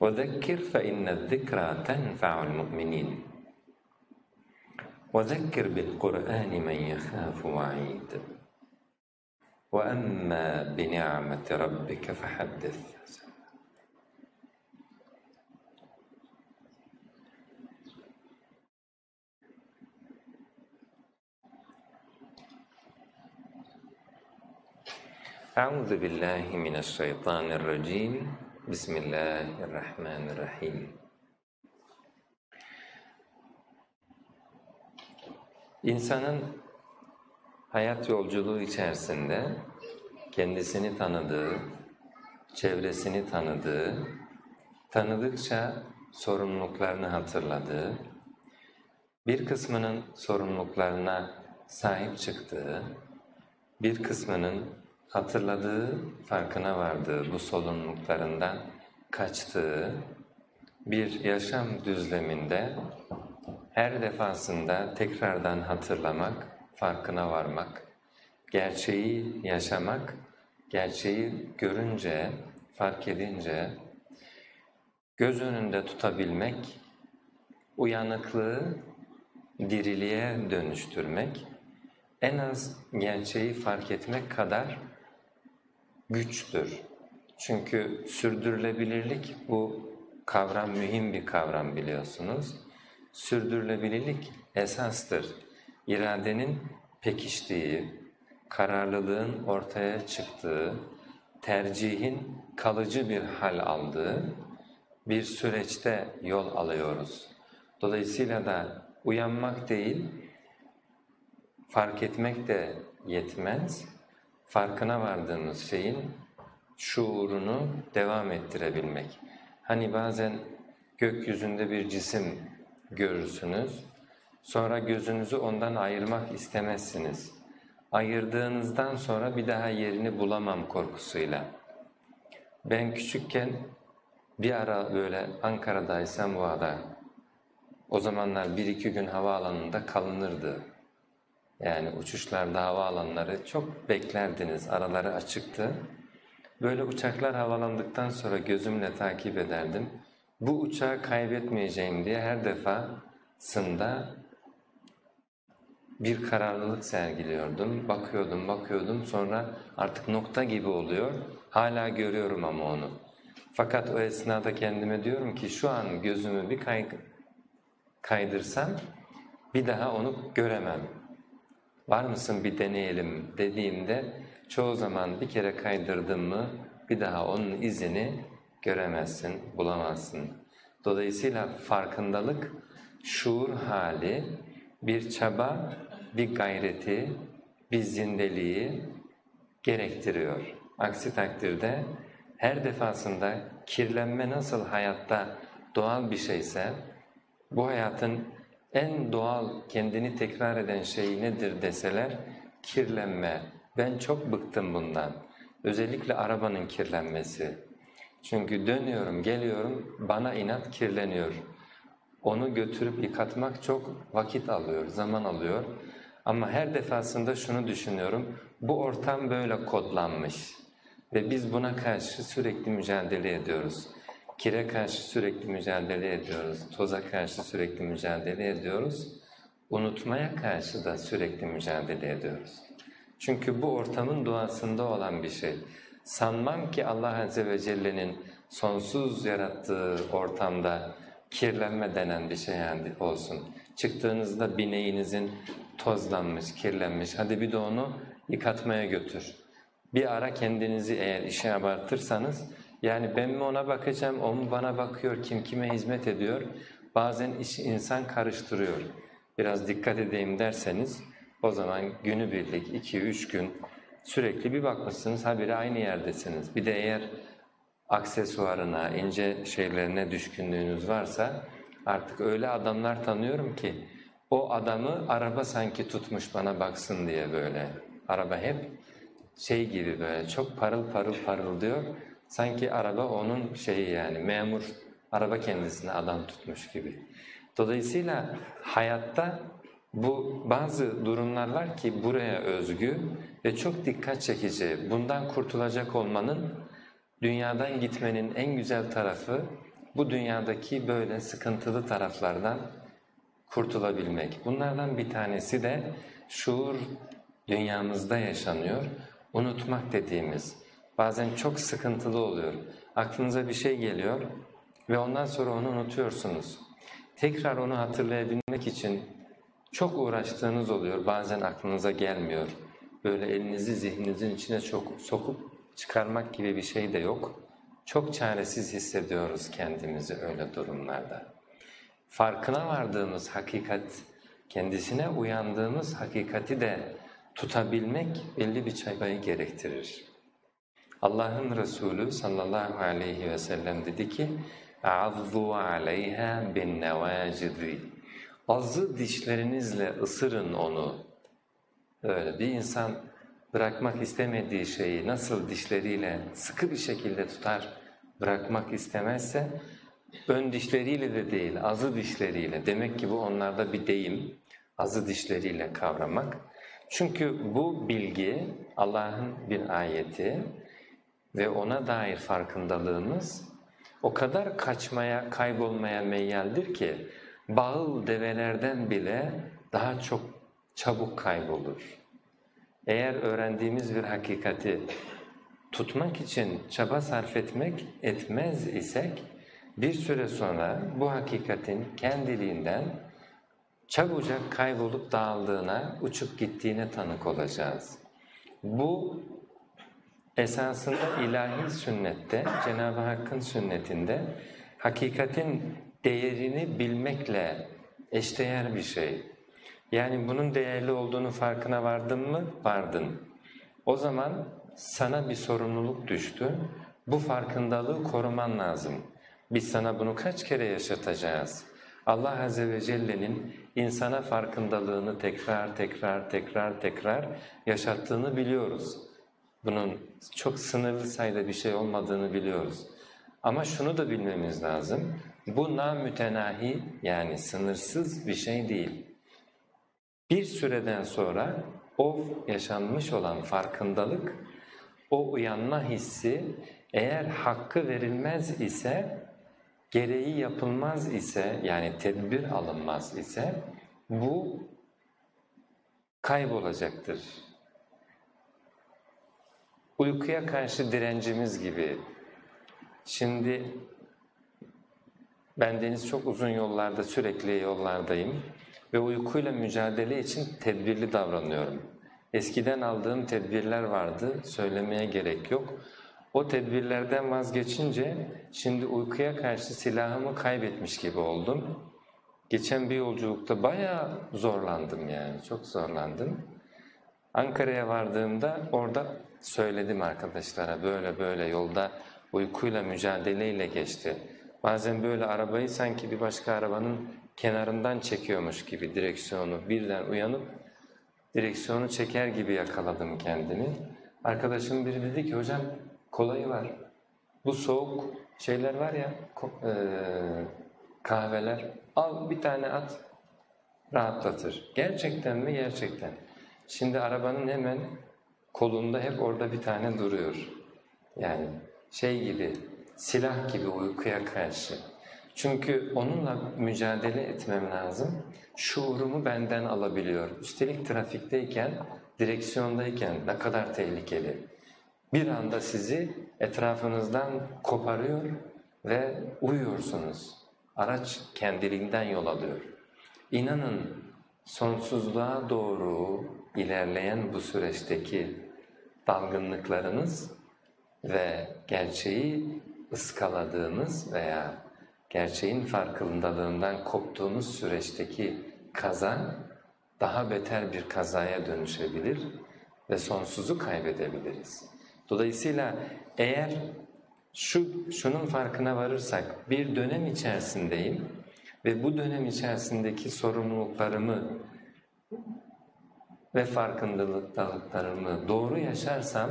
وذكر فإن الذكرى تنفع المؤمنين. وذكر بالقرآن من يخاف وعيد. وأما بنعمة ربك فحدث. أعوذ بالله من الشيطان الرجيم. بسم الله الرحمن الرحيم İnsanın hayat yolculuğu içerisinde kendisini tanıdığı, çevresini tanıdığı, tanıdıkça sorumluluklarını hatırladığı, bir kısmının sorumluluklarına sahip çıktığı, bir kısmının hatırladığı, farkına vardığı bu sorumluluklarından kaçtığı bir yaşam düzleminde her defasında tekrardan hatırlamak, farkına varmak, gerçeği yaşamak, gerçeği görünce, fark edince göz önünde tutabilmek, uyanıklığı diriliğe dönüştürmek, en az gerçeği fark etmek kadar güçtür. Çünkü sürdürülebilirlik bu kavram mühim bir kavram biliyorsunuz. Sürdürülebilirlik esastır. İradenin pekiştiği, kararlılığın ortaya çıktığı, tercihin kalıcı bir hal aldığı bir süreçte yol alıyoruz. Dolayısıyla da uyanmak değil, fark etmek de yetmez farkına vardığımız şeyin şuurunu devam ettirebilmek. Hani bazen gökyüzünde bir cisim görürsünüz, sonra gözünüzü ondan ayırmak istemezsiniz. Ayırdığınızdan sonra bir daha yerini bulamam korkusuyla. Ben küçükken bir ara böyle Ankara'daysam bu ada, o zamanlar bir iki gün havaalanında kalınırdı. Yani uçuşlarda havaalanları çok beklerdiniz, araları açıktı. Böyle uçaklar havalandıktan sonra gözümle takip ederdim. Bu uçağı kaybetmeyeceğim diye her defasında bir kararlılık sergiliyordum. Bakıyordum, bakıyordum sonra artık nokta gibi oluyor. Hala görüyorum ama onu. Fakat o esnada kendime diyorum ki şu an gözümü bir kay kaydırsam bir daha onu göremem var mısın bir deneyelim dediğimde çoğu zaman bir kere kaydırdın mı bir daha onun izini göremezsin, bulamazsın. Dolayısıyla farkındalık, şuur hali, bir çaba, bir gayreti, bir zindeliği gerektiriyor. Aksi takdirde her defasında kirlenme nasıl hayatta doğal bir şeyse, bu hayatın en doğal kendini tekrar eden şey nedir deseler kirlenme. Ben çok bıktım bundan. Özellikle arabanın kirlenmesi. Çünkü dönüyorum, geliyorum, bana inat kirleniyor. Onu götürüp yıkatmak çok vakit alıyor, zaman alıyor. Ama her defasında şunu düşünüyorum, bu ortam böyle kodlanmış ve biz buna karşı sürekli mücadele ediyoruz. Kire karşı sürekli mücadele ediyoruz, toza karşı sürekli mücadele ediyoruz, unutmaya karşı da sürekli mücadele ediyoruz. Çünkü bu ortamın doğasında olan bir şey. sanmam ki Allah Azze ve Celle'nin sonsuz yarattığı ortamda kirlenme denen bir şey yani olsun. Çıktığınızda bineğinizin tozlanmış, kirlenmiş, hadi bir de onu yıkatmaya götür. Bir ara kendinizi eğer işe abartırsanız, yani ben mi ona bakacağım, o mu bana bakıyor, kim kime hizmet ediyor, bazen iş, insan karıştırıyor. Biraz dikkat edeyim derseniz, o zaman günübirlik, iki, üç gün sürekli bir bakmışsınız, habire aynı yerdesiniz. Bir de eğer aksesuarına, ince şeylerine düşkünlüğünüz varsa, artık öyle adamlar tanıyorum ki, o adamı araba sanki tutmuş bana baksın diye böyle. Araba hep şey gibi böyle çok parıl parıl parıl diyor. Sanki araba onun şeyi yani memur, araba kendisine adam tutmuş gibi. Dolayısıyla hayatta bu bazı durumlar var ki buraya özgü ve çok dikkat çekici. Bundan kurtulacak olmanın, dünyadan gitmenin en güzel tarafı bu dünyadaki böyle sıkıntılı taraflardan kurtulabilmek. Bunlardan bir tanesi de şuur dünyamızda yaşanıyor. Unutmak dediğimiz. Bazen çok sıkıntılı oluyor. Aklınıza bir şey geliyor ve ondan sonra onu unutuyorsunuz. Tekrar onu hatırlayabilmek için çok uğraştığınız oluyor. Bazen aklınıza gelmiyor. Böyle elinizi zihninizin içine çok sokup çıkarmak gibi bir şey de yok. Çok çaresiz hissediyoruz kendimizi öyle durumlarda farkına vardığımız hakikat, kendisine uyandığımız hakikati de tutabilmek belli bir çabayı gerektirir. Allah'ın Resulü sallallahu aleyhi ve sellem dedi ki اَعَضُّوا عَلَيْهَا بِالنَّوَاجِذِ Azı dişlerinizle ısırın onu. Öyle bir insan bırakmak istemediği şeyi nasıl dişleriyle sıkı bir şekilde tutar, bırakmak istemezse ön dişleriyle de değil, azı dişleriyle. Demek ki bu onlarda bir deyim, azı dişleriyle kavramak. Çünkü bu bilgi Allah'ın bir ayeti ve ona dair farkındalığımız o kadar kaçmaya, kaybolmaya meyyaldir ki bağıl develerden bile daha çok çabuk kaybolur. Eğer öğrendiğimiz bir hakikati tutmak için çaba sarf etmek etmez isek bir süre sonra bu hakikatin kendiliğinden çabucak kaybolup dağıldığına, uçup gittiğine tanık olacağız. Bu esasında ilahi sünnette, Cenab-ı Hakk'ın sünnetinde hakikatin değerini bilmekle eşdeğer bir şey. Yani bunun değerli olduğunu farkına vardın mı? Vardın. O zaman sana bir sorumluluk düştü. Bu farkındalığı koruman lazım. Biz sana bunu kaç kere yaşatacağız? Allah Azze ve Celle'nin insana farkındalığını tekrar tekrar tekrar tekrar yaşattığını biliyoruz. Bunun çok sınırlı sayıda bir şey olmadığını biliyoruz. Ama şunu da bilmemiz lazım, bu namütenahi yani sınırsız bir şey değil. Bir süreden sonra o yaşanmış olan farkındalık, o uyanma hissi eğer hakkı verilmez ise gereği yapılmaz ise yani tedbir alınmaz ise bu kaybolacaktır. Uykuya karşı direncimiz gibi. Şimdi bendeniz çok uzun yollarda sürekli yollardayım ve uykuyla mücadele için tedbirli davranıyorum. Eskiden aldığım tedbirler vardı, söylemeye gerek yok. O tedbirlerden vazgeçince şimdi uykuya karşı silahımı kaybetmiş gibi oldum. Geçen bir yolculukta bayağı zorlandım yani, çok zorlandım. Ankara'ya vardığımda orada söyledim arkadaşlara böyle böyle yolda uykuyla mücadeleyle geçti. Bazen böyle arabayı sanki bir başka arabanın kenarından çekiyormuş gibi direksiyonu birden uyanıp direksiyonu çeker gibi yakaladım kendimi. Arkadaşım biri dedi ki hocam kolayı var. Bu soğuk şeyler var ya, e, kahveler, al bir tane at, rahatlatır. Gerçekten mi? Gerçekten. Şimdi arabanın hemen kolunda hep orada bir tane duruyor. Yani şey gibi, silah gibi uykuya karşı. Çünkü onunla mücadele etmem lazım. Şuurumu benden alabiliyor. Üstelik trafikteyken, direksiyondayken ne kadar tehlikeli. bir anda sizi etrafınızdan koparıyor ve uyuyorsunuz. Araç kendiliğinden yol alıyor. İnanın sonsuzluğa doğru ilerleyen bu süreçteki dalgınlıklarınız ve gerçeği ıskaladığınız veya gerçeğin farkındalığından koptuğunuz süreçteki kaza daha beter bir kazaya dönüşebilir ve sonsuzu kaybedebiliriz. Dolayısıyla eğer şu şunun farkına varırsak bir dönem içerisindeyim ve bu dönem içerisindeki sorumluluklarımı ve farkındalıklarımı doğru yaşarsam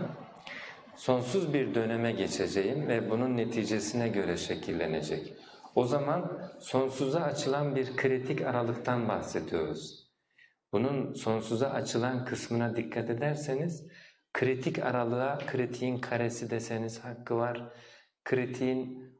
sonsuz bir döneme geçeceğim ve bunun neticesine göre şekillenecek. O zaman sonsuza açılan bir kritik aralıktan bahsediyoruz. Bunun sonsuza açılan kısmına dikkat ederseniz kritik aralığa kritiğin karesi deseniz hakkı var, kritiğin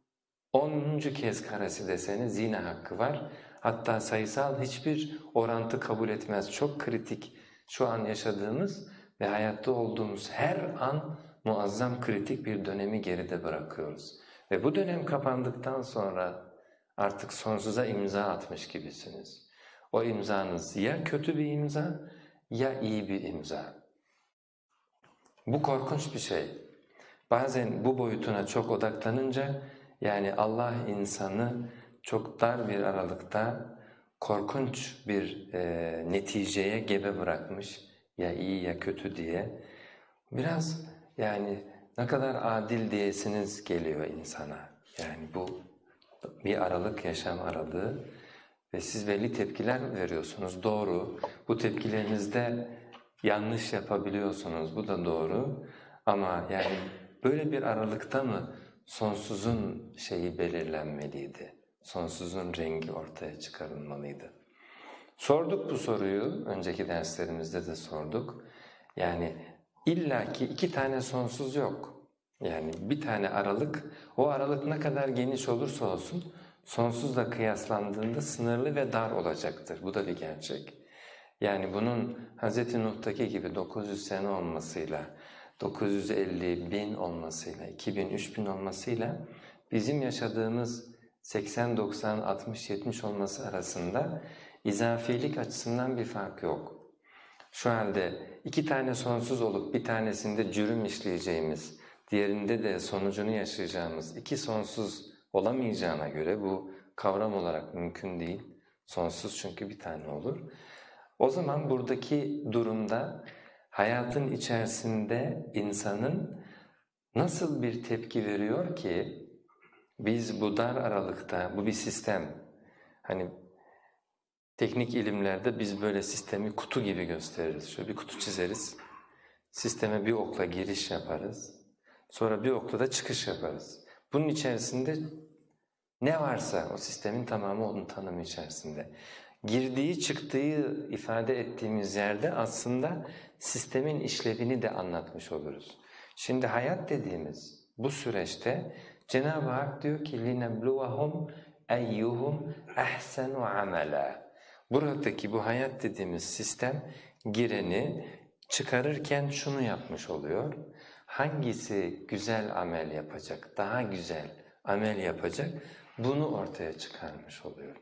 onuncu kez karesi deseniz yine hakkı var. Hatta sayısal hiçbir orantı kabul etmez. Çok kritik şu an yaşadığımız ve hayatta olduğumuz her an muazzam kritik bir dönemi geride bırakıyoruz. Ve bu dönem kapandıktan sonra artık sonsuza imza atmış gibisiniz. O imzanız ya kötü bir imza ya iyi bir imza. Bu korkunç bir şey. Bazen bu boyutuna çok odaklanınca yani Allah insanı çok dar bir aralıkta korkunç bir e, neticeye gebe bırakmış ya iyi ya kötü diye. Biraz yani ne kadar adil diyesiniz geliyor insana. Yani bu bir aralık yaşam aralığı ve siz belli tepkiler veriyorsunuz doğru. Bu tepkilerinizde yanlış yapabiliyorsunuz bu da doğru ama yani böyle bir aralıkta mı sonsuzun şeyi belirlenmeliydi? Sonsuzun rengi ortaya çıkarılmalıydı. Sorduk bu soruyu, önceki derslerimizde de sorduk. Yani illaki iki tane sonsuz yok. Yani bir tane aralık, o aralık ne kadar geniş olursa olsun sonsuzla kıyaslandığında sınırlı ve dar olacaktır. Bu da bir gerçek. Yani bunun Hz. Nuh'taki gibi 900 sene olmasıyla, 950 bin olmasıyla, 2000, 3000 olmasıyla bizim yaşadığımız 80, 90, 60, 70 olması arasında izafilik açısından bir fark yok. Şu halde iki tane sonsuz olup bir tanesinde cürüm işleyeceğimiz, diğerinde de sonucunu yaşayacağımız iki sonsuz olamayacağına göre bu kavram olarak mümkün değil. Sonsuz çünkü bir tane olur. O zaman buradaki durumda hayatın içerisinde insanın nasıl bir tepki veriyor ki biz bu dar aralıkta, bu bir sistem, hani teknik ilimlerde biz böyle sistemi kutu gibi gösteririz. Şöyle bir kutu çizeriz, sisteme bir okla giriş yaparız, sonra bir okla da çıkış yaparız. Bunun içerisinde ne varsa o sistemin tamamı onun tanımı içerisinde. Girdiği çıktığı ifade ettiğimiz yerde aslında sistemin işlevini de anlatmış oluruz. Şimdi hayat dediğimiz bu süreçte Cenab-ı Hak diyor ki لِنَبْلُوَهُمْ اَيُّهُمْ اَحْسَنُ عَمَلًا Buradaki bu hayat dediğimiz sistem gireni çıkarırken şunu yapmış oluyor. Hangisi güzel amel yapacak, daha güzel amel yapacak bunu ortaya çıkarmış oluyor.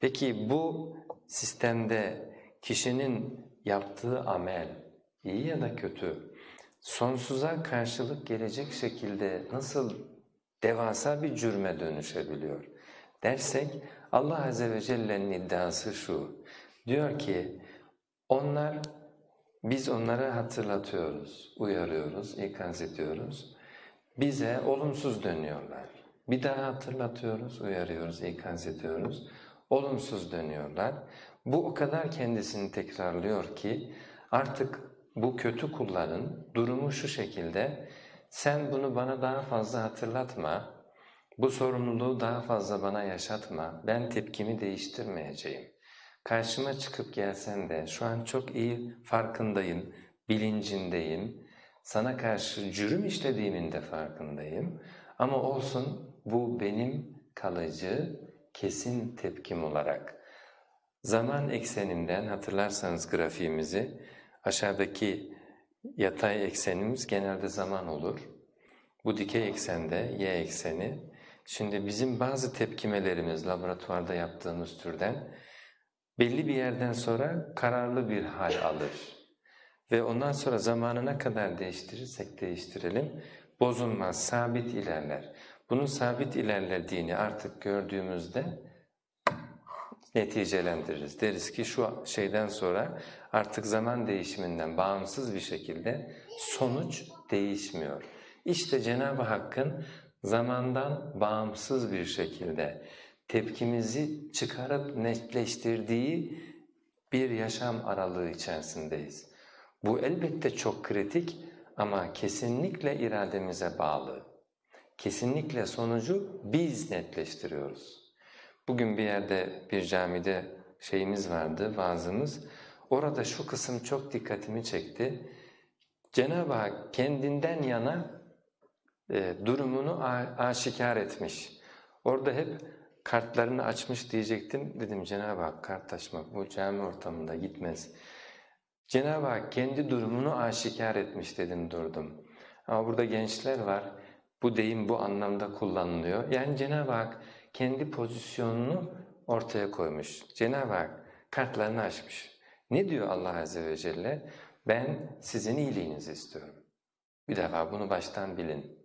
Peki bu sistemde kişinin yaptığı amel iyi ya da kötü sonsuza karşılık gelecek şekilde nasıl devasa bir cürme dönüşebiliyor. Dersek Allah Azze ve Celle'nin iddiası şu, diyor ki onlar, biz onları hatırlatıyoruz, uyarıyoruz, ikaz ediyoruz, bize olumsuz dönüyorlar. Bir daha hatırlatıyoruz, uyarıyoruz, ikaz ediyoruz, olumsuz dönüyorlar. Bu o kadar kendisini tekrarlıyor ki artık bu kötü kulların durumu şu şekilde, sen bunu bana daha fazla hatırlatma, bu sorumluluğu daha fazla bana yaşatma, ben tepkimi değiştirmeyeceğim. Karşıma çıkıp gelsen de şu an çok iyi farkındayım, bilincindeyim, sana karşı cürüm işlediğimin de farkındayım. Ama olsun bu benim kalıcı, kesin tepkim olarak. Zaman ekseninden hatırlarsanız grafiğimizi aşağıdaki yatay eksenimiz genelde zaman olur. Bu dikey eksende y ekseni. Şimdi bizim bazı tepkimelerimiz laboratuvarda yaptığımız türden belli bir yerden sonra kararlı bir hal alır. Ve ondan sonra zamanına kadar değiştirirsek değiştirelim, bozulmaz, sabit ilerler. Bunun sabit ilerlediğini artık gördüğümüzde neticelendiririz. Deriz ki şu şeyden sonra artık zaman değişiminden bağımsız bir şekilde sonuç değişmiyor. İşte Cenab-ı Hakk'ın zamandan bağımsız bir şekilde tepkimizi çıkarıp netleştirdiği bir yaşam aralığı içerisindeyiz. Bu elbette çok kritik ama kesinlikle irademize bağlı. Kesinlikle sonucu biz netleştiriyoruz. Bugün bir yerde bir camide şeyimiz vardı, vaazımız. Orada şu kısım çok dikkatimi çekti. Cenab-ı Hak kendinden yana e, durumunu aşikar etmiş. Orada hep kartlarını açmış diyecektim. Dedim Cenab-ı Hak kart açmak bu cami ortamında gitmez. Cenab-ı Hak kendi durumunu aşikar etmiş dedim durdum. Ama burada gençler var. Bu deyim bu anlamda kullanılıyor. Yani Cenab-ı Hak kendi pozisyonunu ortaya koymuş. Cenab-ı Hak kartlarını açmış. Ne diyor Allah Azze ve Celle? Ben sizin iyiliğinizi istiyorum. Bir defa bunu baştan bilin.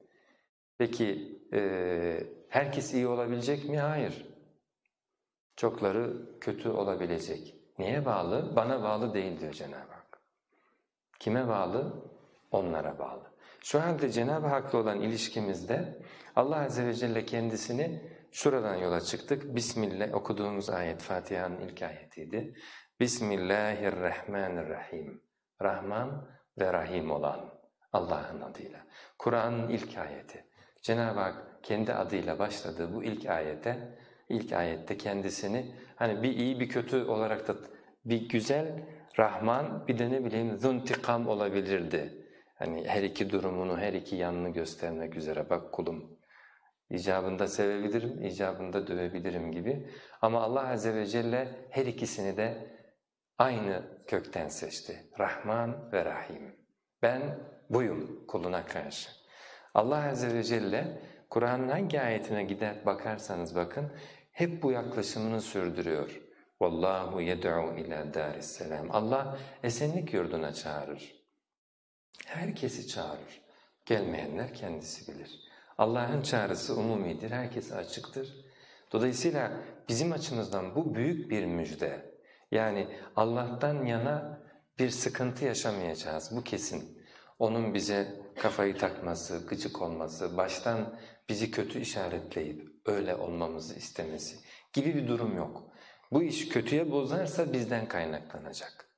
Peki e, herkes iyi olabilecek mi? Hayır. Çokları kötü olabilecek. Neye bağlı? Bana bağlı değil diyor Cenab-ı Hak. Kime bağlı? Onlara bağlı. Şu halde Cenab-ı Hak'la olan ilişkimizde Allah Azze ve Celle kendisini şuradan yola çıktık. Bismillah okuduğumuz ayet Fatiha'nın ilk ayetiydi. Bismillahirrahmanirrahim. Rahman ve Rahim olan Allah'ın adıyla. Kur'an'ın ilk ayeti. Cenab-ı Hak kendi adıyla başladığı bu ilk ayete, ilk ayette kendisini hani bir iyi bir kötü olarak da bir güzel Rahman bir de ne bileyim zuntikam olabilirdi. Hani her iki durumunu, her iki yanını göstermek üzere bak kulum icabında sevebilirim, icabında dövebilirim gibi. Ama Allah Azze ve Celle her ikisini de aynı kökten seçti. Rahman ve Rahim. Ben buyum kuluna karşı. Allah Azze ve Celle Kur'an'ın hangi ayetine gider bakarsanız bakın hep bu yaklaşımını sürdürüyor. Vallahu yed'u ila daris selam. Allah esenlik yurduna çağırır. Herkesi çağırır. Gelmeyenler kendisi bilir. Allah'ın çağrısı umumidir, herkese açıktır. Dolayısıyla bizim açımızdan bu büyük bir müjde. Yani Allah'tan yana bir sıkıntı yaşamayacağız, bu kesin. Onun bize kafayı takması, gıcık olması, baştan bizi kötü işaretleyip öyle olmamızı istemesi gibi bir durum yok. Bu iş kötüye bozarsa bizden kaynaklanacak.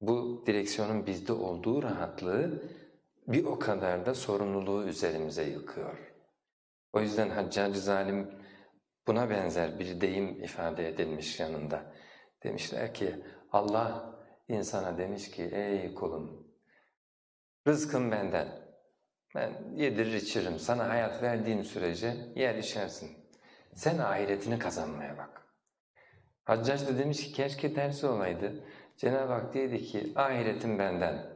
Bu direksiyonun bizde olduğu rahatlığı bir o kadar da sorumluluğu üzerimize yıkıyor. O yüzden Haccacı zalim buna benzer bir deyim ifade edilmiş yanında. Demişler ki Allah insana demiş ki ey kulum rızkın benden. Ben yedirir içirim sana hayat verdiğim sürece yer içersin. Sen ahiretini kazanmaya bak. Haccac da demiş ki keşke tersi olaydı. Cenab-ı Hak dedi ki ahiretin benden.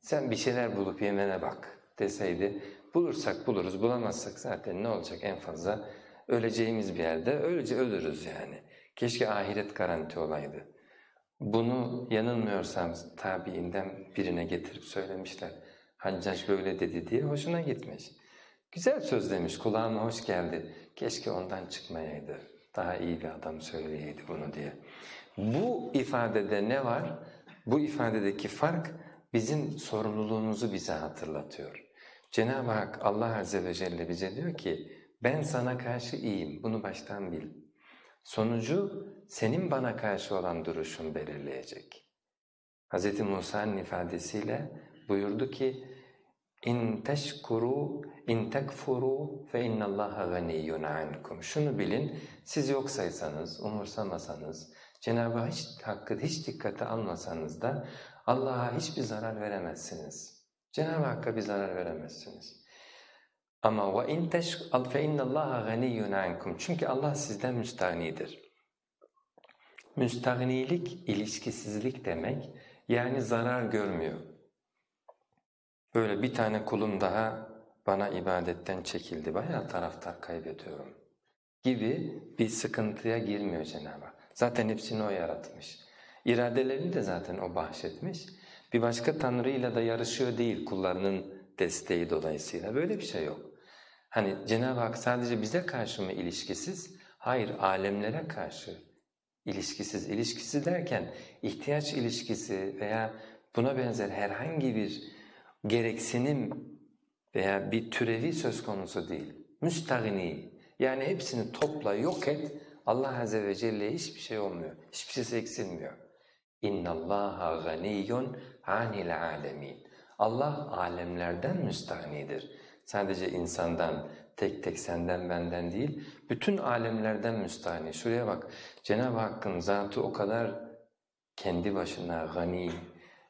Sen bir şeyler bulup yemene bak deseydi bulursak buluruz bulamazsak zaten ne olacak en fazla öleceğimiz bir yerde öylece ölürüz yani. Keşke ahiret garanti olaydı. Bunu yanılmıyorsam tabiinden birine getirip söylemişler. Haccac böyle dedi diye hoşuna gitmiş. Güzel söz demiş, kulağıma hoş geldi. Keşke ondan çıkmayaydı, daha iyi bir adam söyleyeydi bunu diye. Bu ifadede ne var? Bu ifadedeki fark bizim sorumluluğumuzu bize hatırlatıyor. Cenab-ı Hak Allah Azze ve Celle bize diyor ki ben sana karşı iyiyim bunu baştan bil. Sonucu senin bana karşı olan duruşun belirleyecek. Hz. Musa'nın ifadesiyle buyurdu ki in teşkuru in tekfuru fe innallaha ganiyyun ankum. Şunu bilin siz yok saysanız, umursamasanız, Cenab-ı Hak hakkı hiç dikkate almasanız da Allah'a hiçbir zarar veremezsiniz. Cenab-ı Hakk'a bir zarar veremezsiniz. Ama ve in teşkal fe innallaha ganiyyun ankum. Çünkü Allah sizden müstahnidir. Müstahnilik ilişkisizlik demek. Yani zarar görmüyor. böyle bir tane kulum daha bana ibadetten çekildi, bayağı taraftar kaybediyorum gibi bir sıkıntıya girmiyor Cenab-ı Hak. Zaten hepsini O yaratmış. İradelerini de zaten O bahşetmiş. Bir başka tanrıyla da yarışıyor değil kullarının desteği dolayısıyla. Böyle bir şey yok. Hani Cenab-ı Hak sadece bize karşı mı ilişkisiz? Hayır, alemlere karşı ilişkisiz. İlişkisi derken ihtiyaç ilişkisi veya buna benzer herhangi bir gereksinim veya bir türevi söz konusu değil. Müstahini yani hepsini topla yok et Allah Azze ve Celle'ye hiçbir şey olmuyor. Hiçbir şey eksilmiyor. اِنَّ اللّٰهَ غَنِيٌّ anil alemin. Allah alemlerden müstahnidir. Sadece insandan, tek tek senden benden değil, bütün alemlerden müstahni. Şuraya bak, Cenab-ı Hakk'ın zatı o kadar kendi başına gani,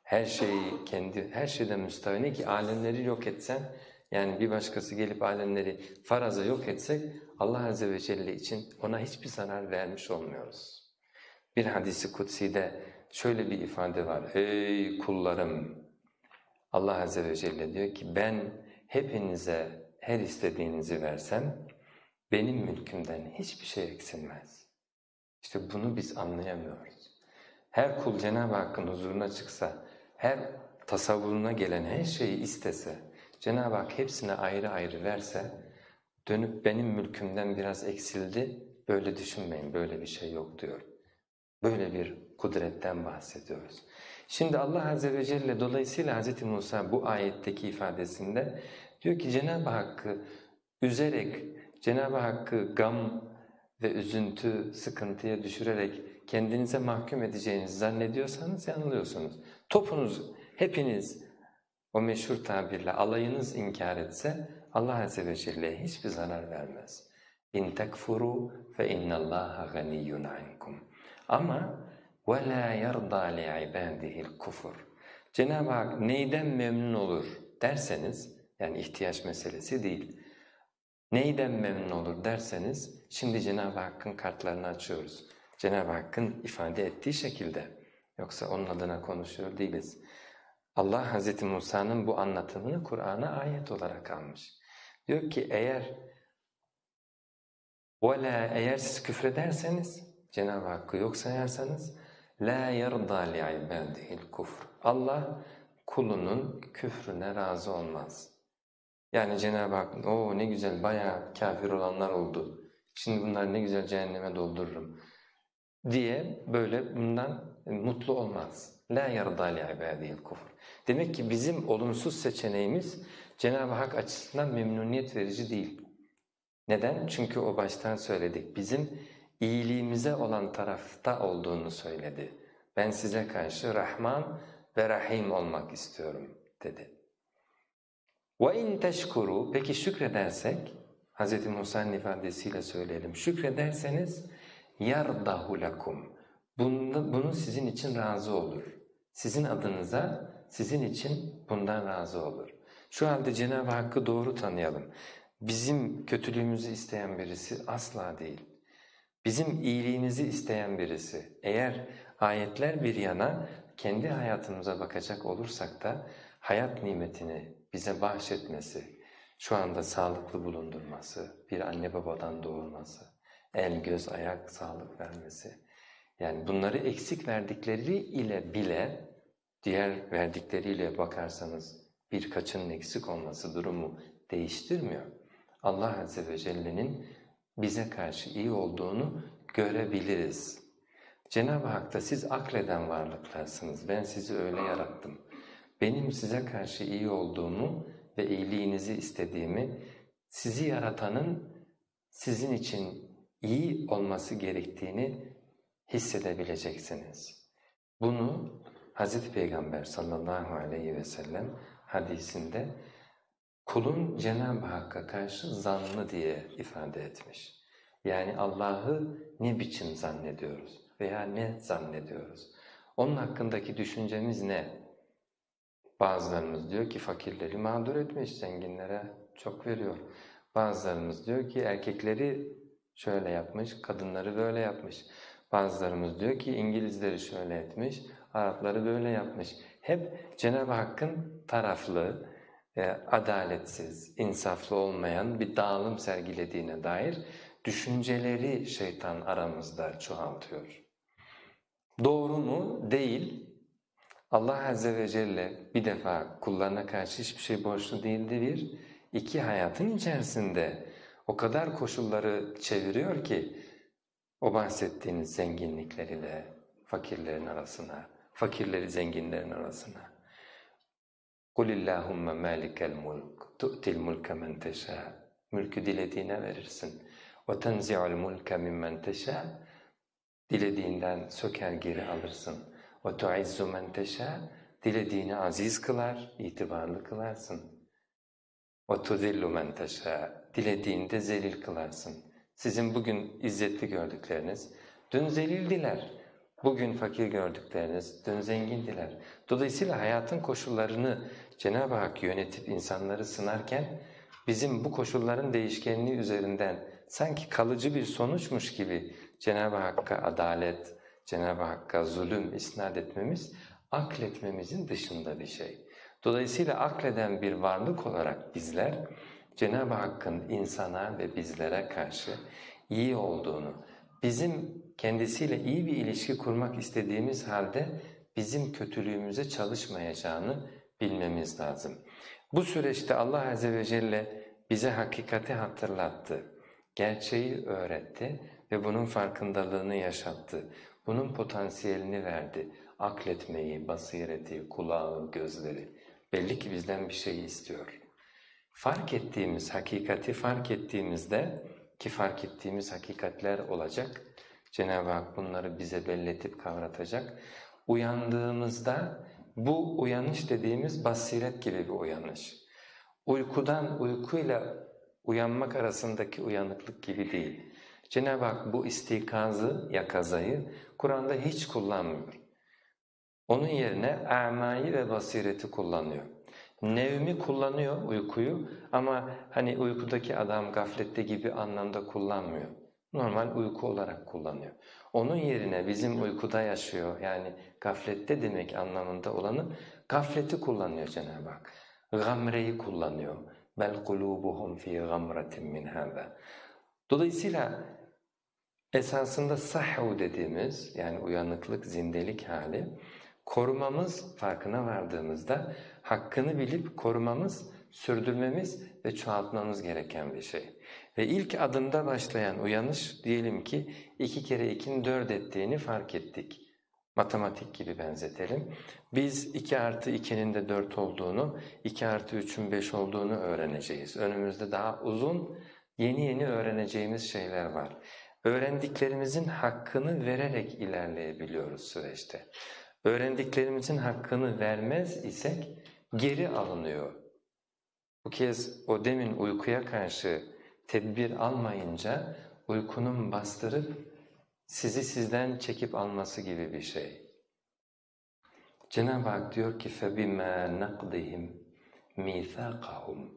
her şeyi kendi her şeyden müstahni ki alemleri yok etsen yani bir başkası gelip alemleri faraza yok etsek Allah Azze ve Celle için ona hiçbir zarar vermiş olmuyoruz. Bir hadisi kutsi'de şöyle bir ifade var. Ey kullarım! Allah Azze ve Celle diyor ki ben hepinize her istediğinizi versem benim mülkümden hiçbir şey eksilmez. İşte bunu biz anlayamıyoruz. Her kul Cenab-ı Hakk'ın huzuruna çıksa, her tasavvuruna gelen her şeyi istese, Cenab-ı Hak hepsine ayrı ayrı verse, dönüp benim mülkümden biraz eksildi, böyle düşünmeyin, böyle bir şey yok diyor. Böyle bir kudretten bahsediyoruz. Şimdi Allah Azze ve Celle dolayısıyla Hz. Musa bu ayetteki ifadesinde diyor ki Cenab-ı Hakk'ı üzerek, Cenab-ı Hakk'ı gam ve üzüntü, sıkıntıya düşürerek kendinize mahkum edeceğinizi zannediyorsanız yanılıyorsunuz. Topunuz, hepiniz o meşhur tabirle alayınız inkar etse Allah Azze ve Celle'ye hiçbir zarar vermez. İn tekfuru fe innallaha ganiyyun ankum. Ama ve la yerda li ibadihi'l kufur. Cenab-ı Hak neyden memnun olur derseniz yani ihtiyaç meselesi değil. Neyden memnun olur derseniz şimdi Cenab-ı Hakk'ın kartlarını açıyoruz. Cenab-ı Hakk'ın ifade ettiği şekilde. Yoksa onun adına konuşuyor değiliz. Allah Hz. Musa'nın bu anlatımını Kur'an'a ayet olarak almış. Diyor ki eğer وَلَا eğer siz küfrederseniz, Cenab-ı Hakk'ı yok sayarsanız la yerda li ibadihi'l kufr. Allah kulunun küfrüne razı olmaz. Yani Cenab-ı Hak o ne güzel bayağı kafir olanlar oldu. Şimdi bunlar ne güzel cehenneme doldururum diye böyle bundan mutlu olmaz. La yerda li ibadihi'l kufr. Demek ki bizim olumsuz seçeneğimiz Cenab-ı Hak açısından memnuniyet verici değil. Neden? Çünkü o baştan söyledik. Bizim iyiliğimize olan tarafta olduğunu söyledi. Ben size karşı Rahman ve Rahim olmak istiyorum dedi. وَاِنْ تَشْكُرُوا Peki şükredersek, Hz. Musa'nın ifadesiyle söyleyelim. Şükrederseniz يَرْضَهُ لَكُمْ bunu, bunu sizin için razı olur. Sizin adınıza, sizin için bundan razı olur. Şu halde Cenab-ı Hakk'ı doğru tanıyalım. Bizim kötülüğümüzü isteyen birisi asla değil. Bizim iyiliğimizi isteyen birisi. Eğer ayetler bir yana kendi hayatımıza bakacak olursak da hayat nimetini bize bahşetmesi, şu anda sağlıklı bulundurması, bir anne babadan doğurması, el, göz, ayak sağlık vermesi. Yani bunları eksik verdikleri ile bile, diğer verdikleriyle bakarsanız birkaçının eksik olması durumu değiştirmiyor. Allah Azze ve Celle'nin bize karşı iyi olduğunu görebiliriz. Cenab-ı Hak da siz akleden varlıklarsınız, ben sizi öyle yarattım. Benim size karşı iyi olduğumu ve iyiliğinizi istediğimi, sizi yaratanın sizin için iyi olması gerektiğini hissedebileceksiniz. Bunu Hz. Peygamber sallallahu aleyhi ve sellem hadisinde kulun Cenab-ı Hakk'a karşı zanlı diye ifade etmiş. Yani Allah'ı ne biçim zannediyoruz veya ne zannediyoruz? Onun hakkındaki düşüncemiz ne? Bazılarımız diyor ki fakirleri mağdur etmiş, zenginlere çok veriyor. Bazılarımız diyor ki erkekleri şöyle yapmış, kadınları böyle yapmış. Bazılarımız diyor ki İngilizleri şöyle etmiş, Arapları böyle yapmış. Hep Cenab-ı Hakk'ın taraflı adaletsiz, insaflı olmayan bir dağılım sergilediğine dair düşünceleri şeytan aramızda çoğaltıyor. Doğru mu? Değil. Allah Azze ve Celle bir defa kullarına karşı hiçbir şey borçlu değildi bir. İki hayatın içerisinde o kadar koşulları çeviriyor ki o bahsettiğiniz zenginlikleriyle fakirlerin arasına, fakirleri zenginlerin arasına. قُلِ اللّٰهُمَّ مَالِكَ الْمُلْكِ تُؤْتِ الْمُلْكَ مَنْ تَشَاءُ Mülkü dilediğine verirsin. وَتَنْزِعُ الْمُلْكَ مِمَّنْ تَشَاءُ Dilediğinden söker geri alırsın. وَتُعِزُّ مَنْ تَشَاءُ Dilediğini aziz kılar, itibarlı kılarsın. وَتُذِلُّ مَنْ تَشَاءُ Dilediğinde zelil kılarsın. Sizin bugün izzetli gördükleriniz, dün zelildiler. Bugün fakir gördükleriniz, dün zengindiler. Dolayısıyla hayatın koşullarını Cenab-ı Hak yönetip insanları sınarken, bizim bu koşulların değişkenliği üzerinden sanki kalıcı bir sonuçmuş gibi Cenab-ı Hakk'a adalet, Cenab-ı Hakk'a zulüm isnat etmemiz, akletmemizin dışında bir şey. Dolayısıyla akleden bir varlık olarak bizler, Cenab-ı Hakk'ın insana ve bizlere karşı iyi olduğunu, bizim kendisiyle iyi bir ilişki kurmak istediğimiz halde bizim kötülüğümüze çalışmayacağını bilmemiz lazım. Bu süreçte Allah Azze ve Celle bize hakikati hatırlattı, gerçeği öğretti ve bunun farkındalığını yaşattı. Bunun potansiyelini verdi. Akletmeyi, basireti, kulağı, gözleri. Belli ki bizden bir şey istiyor. Fark ettiğimiz hakikati fark ettiğimizde ki fark ettiğimiz hakikatler olacak. Cenab-ı Hak bunları bize belletip kavratacak. Uyandığımızda bu uyanış dediğimiz basiret gibi bir uyanış. Uykudan uykuyla uyanmak arasındaki uyanıklık gibi değil. Cenab-ı Hak bu istikazı, yakazayı Kur'an'da hiç kullanmıyor. Onun yerine amayı ve basireti kullanıyor. Nevmi kullanıyor uykuyu ama hani uykudaki adam gaflette gibi anlamda kullanmıyor. Normal uyku olarak kullanıyor. Onun yerine bizim uykuda yaşıyor yani gaflette demek anlamında olanı gafleti kullanıyor Cenab-ı Hak. Gamreyi kullanıyor. Bel kulubuhum fi gamratin min hada. Dolayısıyla esasında sahhu dediğimiz yani uyanıklık, zindelik hali korumamız farkına vardığımızda hakkını bilip korumamız, sürdürmemiz ve çoğaltmamız gereken bir şey. Ve ilk adımda başlayan uyanış diyelim ki iki kere ikinin dört ettiğini fark ettik. Matematik gibi benzetelim. Biz iki artı ikinin de dört olduğunu, iki artı üçün beş olduğunu öğreneceğiz. Önümüzde daha uzun, yeni yeni öğreneceğimiz şeyler var. Öğrendiklerimizin hakkını vererek ilerleyebiliyoruz süreçte. Öğrendiklerimizin hakkını vermez isek geri alınıyor. Bu kez o demin uykuya karşı tedbir almayınca uykunun bastırıp sizi sizden çekip alması gibi bir şey. Cenab-ı Hak diyor ki فَبِمَا نَقْضِهِمْ مِيثَاقَهُمْ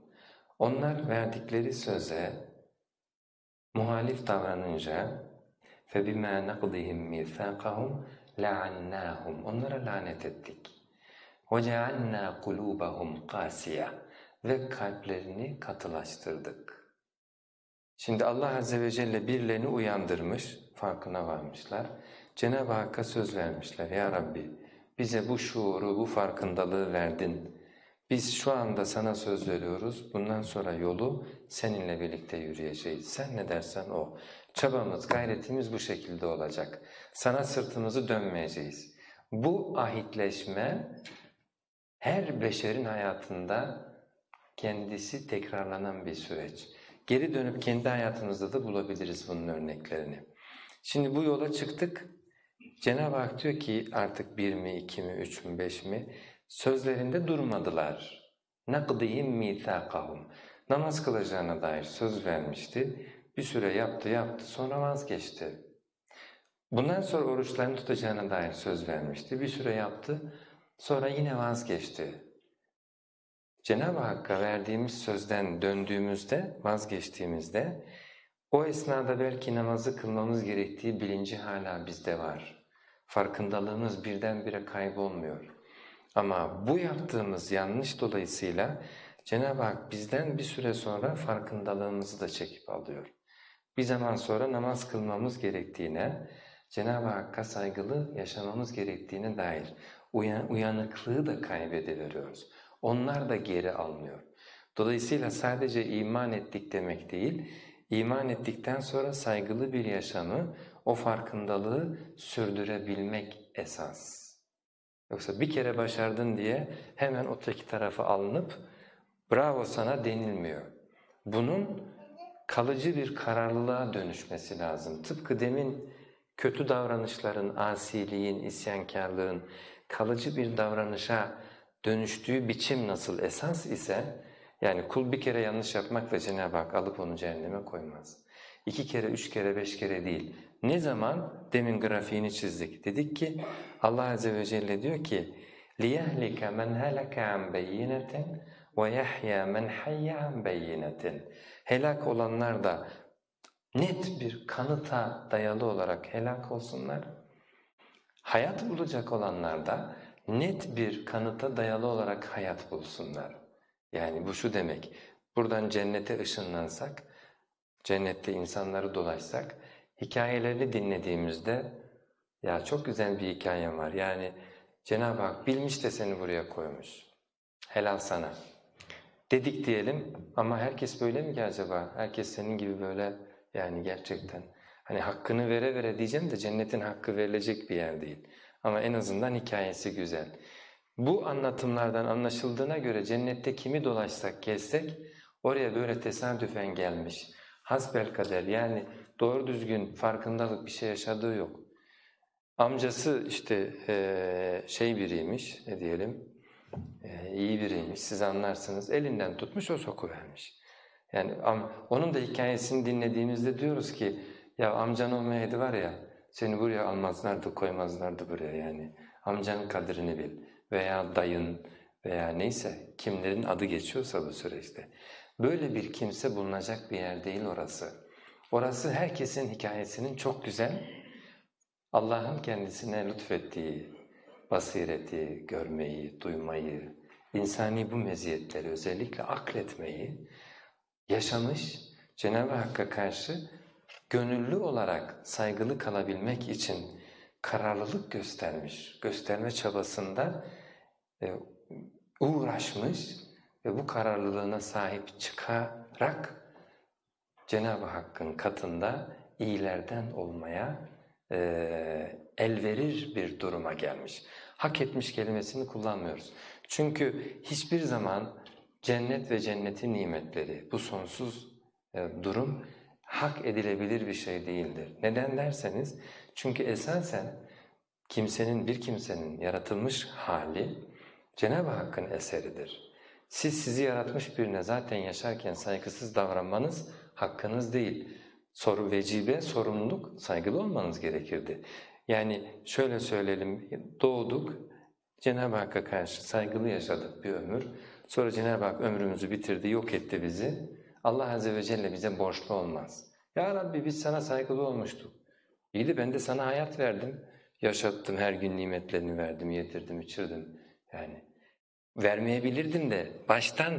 Onlar verdikleri söze muhalif davranınca فَبِمَا نَقْضِهِمْ مِيثَاقَهُمْ لَعَنَّاهُمْ Onlara lanet ettik. وَجَعَلْنَا قُلُوبَهُمْ قَاسِيَةً ve kalplerini katılaştırdık. Şimdi Allah Azze ve Celle birilerini uyandırmış, farkına varmışlar. Cenab-ı Hakk'a söz vermişler. Ya Rabbi bize bu şuuru, bu farkındalığı verdin. Biz şu anda sana söz veriyoruz. Bundan sonra yolu seninle birlikte yürüyeceğiz. Sen ne dersen o. Çabamız, gayretimiz bu şekilde olacak. Sana sırtımızı dönmeyeceğiz. Bu ahitleşme her beşerin hayatında kendisi tekrarlanan bir süreç. Geri dönüp kendi hayatımızda da bulabiliriz bunun örneklerini. Şimdi bu yola çıktık. Cenab-ı Hak diyor ki artık bir mi, iki mi, üç mü, beş mi? Sözlerinde durmadılar. نَقْضِهِمْ مِيثَاقَهُمْ Namaz kılacağına dair söz vermişti. Bir süre yaptı yaptı sonra vazgeçti. Bundan sonra oruçlarını tutacağına dair söz vermişti. Bir süre yaptı sonra yine vazgeçti. Cenab-ı Hakk'a verdiğimiz sözden döndüğümüzde, vazgeçtiğimizde o esnada belki namazı kılmamız gerektiği bilinci hala bizde var. Farkındalığımız birdenbire kaybolmuyor. Ama bu yaptığımız yanlış dolayısıyla Cenab-ı Hak bizden bir süre sonra farkındalığımızı da çekip alıyor. Bir zaman sonra namaz kılmamız gerektiğine, Cenab-ı Hakk'a saygılı yaşamamız gerektiğine dair uyan, uyanıklığı da kaybediveriyoruz. Onlar da geri almıyor. Dolayısıyla sadece iman ettik demek değil, iman ettikten sonra saygılı bir yaşamı, o farkındalığı sürdürebilmek esas. Yoksa bir kere başardın diye hemen öteki tarafa alınıp bravo sana denilmiyor. Bunun kalıcı bir kararlılığa dönüşmesi lazım. Tıpkı demin kötü davranışların, asiliğin, isyankarlığın kalıcı bir davranışa dönüştüğü biçim nasıl esas ise yani kul bir kere yanlış yapmakla Cenab-ı Hak alıp onu cehenneme koymaz. İki kere, üç kere, beş kere değil. Ne zaman? Demin grafiğini çizdik. Dedik ki Allah Azze ve Celle diyor ki لِيَهْلِكَ مَنْ هَلَكَ عَنْ بَيِّنَةٍ وَيَحْيَا مَنْ حَيَّ عَنْ بَيِّنَةٍ Helak olanlar da net bir kanıta dayalı olarak helak olsunlar. Hayat bulacak olanlar da net bir kanıta dayalı olarak hayat bulsunlar. Yani bu şu demek, buradan cennete ışınlansak, cennette insanları dolaşsak, hikayeleri dinlediğimizde ya çok güzel bir hikayem var. Yani Cenab-ı Hak bilmiş de seni buraya koymuş. Helal sana. Dedik diyelim ama herkes böyle mi ki acaba? Herkes senin gibi böyle yani gerçekten. Hani hakkını vere vere diyeceğim de cennetin hakkı verilecek bir yer değil. Ama en azından hikayesi güzel. Bu anlatımlardan anlaşıldığına göre cennette kimi dolaşsak gezsek oraya böyle tesadüfen gelmiş. Hasbel kader yani doğru düzgün farkındalık bir şey yaşadığı yok. Amcası işte şey biriymiş ne diyelim iyi biriymiş siz anlarsınız elinden tutmuş o sokuvermiş. Yani onun da hikayesini dinlediğimizde diyoruz ki ya amcan olmayaydı var ya seni buraya almazlardı koymazlardı buraya yani. Amcanın kadrini bil veya dayın veya neyse kimlerin adı geçiyorsa bu süreçte. Böyle bir kimse bulunacak bir yer değil orası. Orası herkesin hikayesinin çok güzel, Allah'ın kendisine lütfettiği basireti, görmeyi, duymayı, insani bu meziyetleri özellikle akletmeyi yaşamış, Cenab-ı Hakk'a karşı gönüllü olarak saygılı kalabilmek için kararlılık göstermiş, gösterme çabasında e, uğraşmış ve bu kararlılığına sahip çıkarak Cenab-ı Hakk'ın katında iyilerden olmaya e, elverir bir duruma gelmiş. Hak etmiş kelimesini kullanmıyoruz. Çünkü hiçbir zaman cennet ve cennetin nimetleri, bu sonsuz e, durum hak edilebilir bir şey değildir. Neden derseniz, çünkü esasen kimsenin, bir kimsenin yaratılmış hali Cenab-ı Hakk'ın eseridir. Siz sizi yaratmış birine zaten yaşarken saygısız davranmanız hakkınız değil. Soru vecibe, sorumluluk, saygılı olmanız gerekirdi. Yani şöyle söyleyelim, doğduk, Cenab-ı Hakk'a karşı saygılı yaşadık bir ömür. Sonra Cenab-ı Hak ömrümüzü bitirdi, yok etti bizi. Allah Azze ve Celle bize borçlu olmaz. Ya Rabbi biz sana saygılı olmuştuk. İyi ben de sana hayat verdim. Yaşattım, her gün nimetlerini verdim, yedirdim, içirdim. Yani vermeyebilirdim de baştan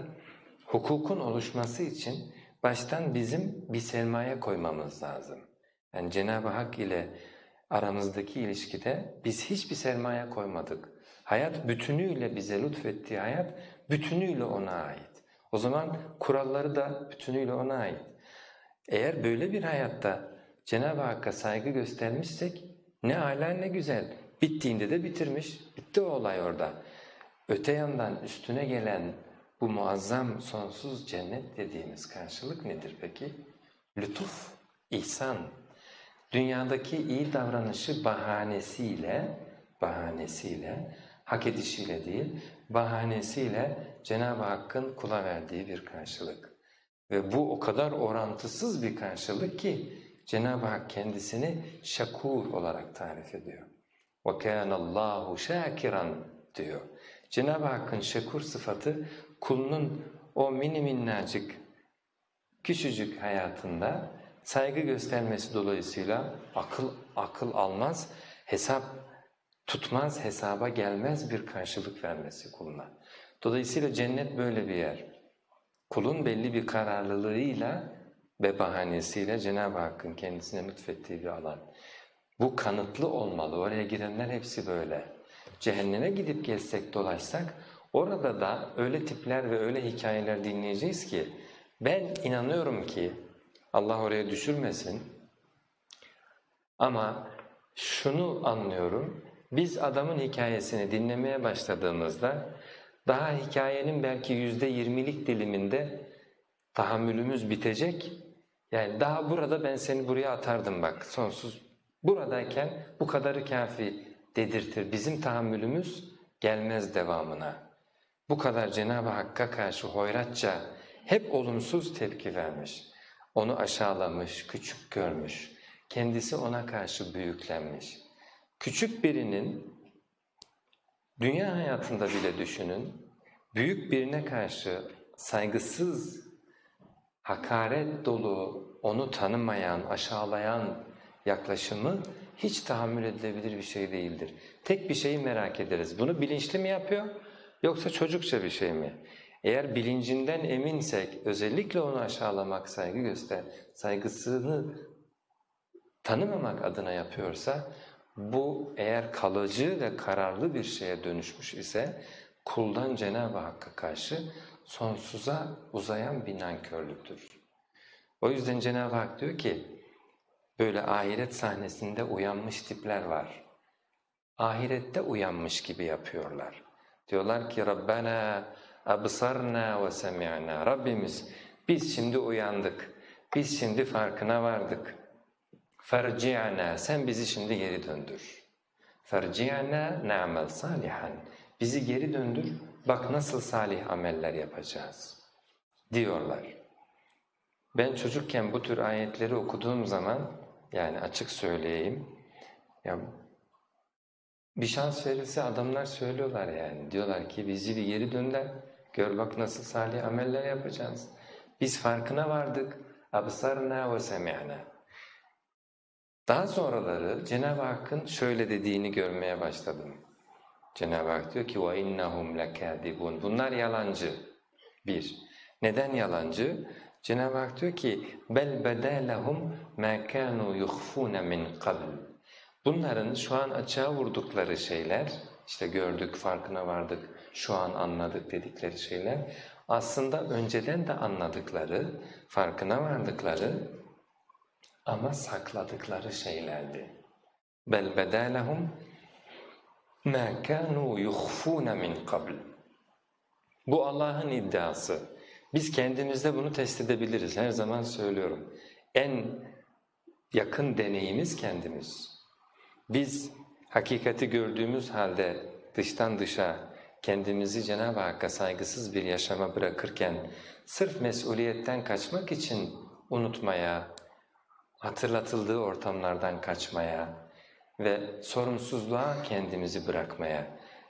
hukukun oluşması için baştan bizim bir sermaye koymamız lazım. Yani Cenab-ı Hak ile aramızdaki ilişkide biz hiçbir sermaye koymadık. Hayat bütünüyle bize lütfettiği hayat bütünüyle ona ait. O zaman kuralları da bütünüyle ona ait. Eğer böyle bir hayatta Cenab-ı Hakk'a saygı göstermişsek ne âlâ ne güzel. Bittiğinde de bitirmiş, bitti o olay orada. Öte yandan üstüne gelen bu muazzam sonsuz cennet dediğimiz karşılık nedir peki? Lütuf, ihsan. Dünyadaki iyi davranışı bahanesiyle, bahanesiyle, hak edişiyle değil, bahanesiyle Cenab-ı Hakk'ın kula verdiği bir karşılık. Ve bu o kadar orantısız bir karşılık ki Cenab-ı Hak kendisini şakur olarak tarif ediyor. وَكَانَ اللّٰهُ شَاكِرًا diyor. Cenab-ı Hakk'ın şekur sıfatı kulunun o mini minnacık, küçücük hayatında saygı göstermesi dolayısıyla akıl akıl almaz, hesap tutmaz, hesaba gelmez bir karşılık vermesi kuluna. Dolayısıyla cennet böyle bir yer. kulun belli bir kararlılığıyla ve bahanesiyle Cenab-ı Hakk'ın kendisine lütfettiği bir alan. Bu kanıtlı olmalı, oraya girenler hepsi böyle. Cehenneme gidip gezsek dolaşsak orada da öyle tipler ve öyle hikayeler dinleyeceğiz ki ben inanıyorum ki Allah oraya düşürmesin ama şunu anlıyorum, biz adamın hikayesini dinlemeye başladığımızda daha hikayenin belki yüzde yirmilik diliminde tahammülümüz bitecek. Yani daha burada ben seni buraya atardım bak sonsuz. Buradayken bu kadarı kafi dedirtir. Bizim tahammülümüz gelmez devamına. Bu kadar Cenab-ı Hakk'a karşı hoyratça hep olumsuz tepki vermiş. Onu aşağılamış, küçük görmüş. Kendisi ona karşı büyüklenmiş. Küçük birinin dünya hayatında bile düşünün, büyük birine karşı saygısız, hakaret dolu, onu tanımayan, aşağılayan yaklaşımı hiç tahammül edilebilir bir şey değildir. Tek bir şeyi merak ederiz. Bunu bilinçli mi yapıyor yoksa çocukça bir şey mi? Eğer bilincinden eminsek, özellikle onu aşağılamak, saygı göster, saygısını tanımamak adına yapıyorsa, bu eğer kalıcı ve kararlı bir şeye dönüşmüş ise, kuldan Cenab-ı Hakk'a karşı sonsuza uzayan bir nankörlüktür. O yüzden Cenab-ı Hak diyor ki, böyle ahiret sahnesinde uyanmış tipler var. Ahirette uyanmış gibi yapıyorlar. Diyorlar ki Rabbena absarna ve semi'na. Rabbimiz biz şimdi uyandık. Biz şimdi farkına vardık. Ferci'na sen bizi şimdi geri döndür. Ferci'na na'mel salihan. Bizi geri döndür. Bak nasıl salih ameller yapacağız diyorlar. Ben çocukken bu tür ayetleri okuduğum zaman yani açık söyleyeyim ya bir şans verilse adamlar söylüyorlar yani. Diyorlar ki bizi bir geri dönder, gör bak nasıl salih ameller yapacağız. Biz farkına vardık. Absarna ve semi'na. Daha sonraları Cenab-ı Hakk'ın şöyle dediğini görmeye başladım. Cenab-ı Hak diyor ki وَاِنَّهُمْ لَكَاذِبُونَ Bunlar yalancı. Bir. Neden yalancı? Cenab-ı Hak diyor ki bel bedelehum ma kanu yukhfuna min qabl. Bunların şu an açığa vurdukları şeyler, işte gördük, farkına vardık, şu an anladık dedikleri şeyler aslında önceden de anladıkları, farkına vardıkları ama sakladıkları şeylerdi. Bel bedelehum ma kanu yukhfuna min qabl. Bu Allah'ın iddiası. Biz kendimizde bunu test edebiliriz, her zaman söylüyorum. En yakın deneyimiz kendimiz. Biz hakikati gördüğümüz halde dıştan dışa kendimizi Cenab-ı Hakk'a saygısız bir yaşama bırakırken sırf mesuliyetten kaçmak için unutmaya, hatırlatıldığı ortamlardan kaçmaya ve sorumsuzluğa kendimizi bırakmaya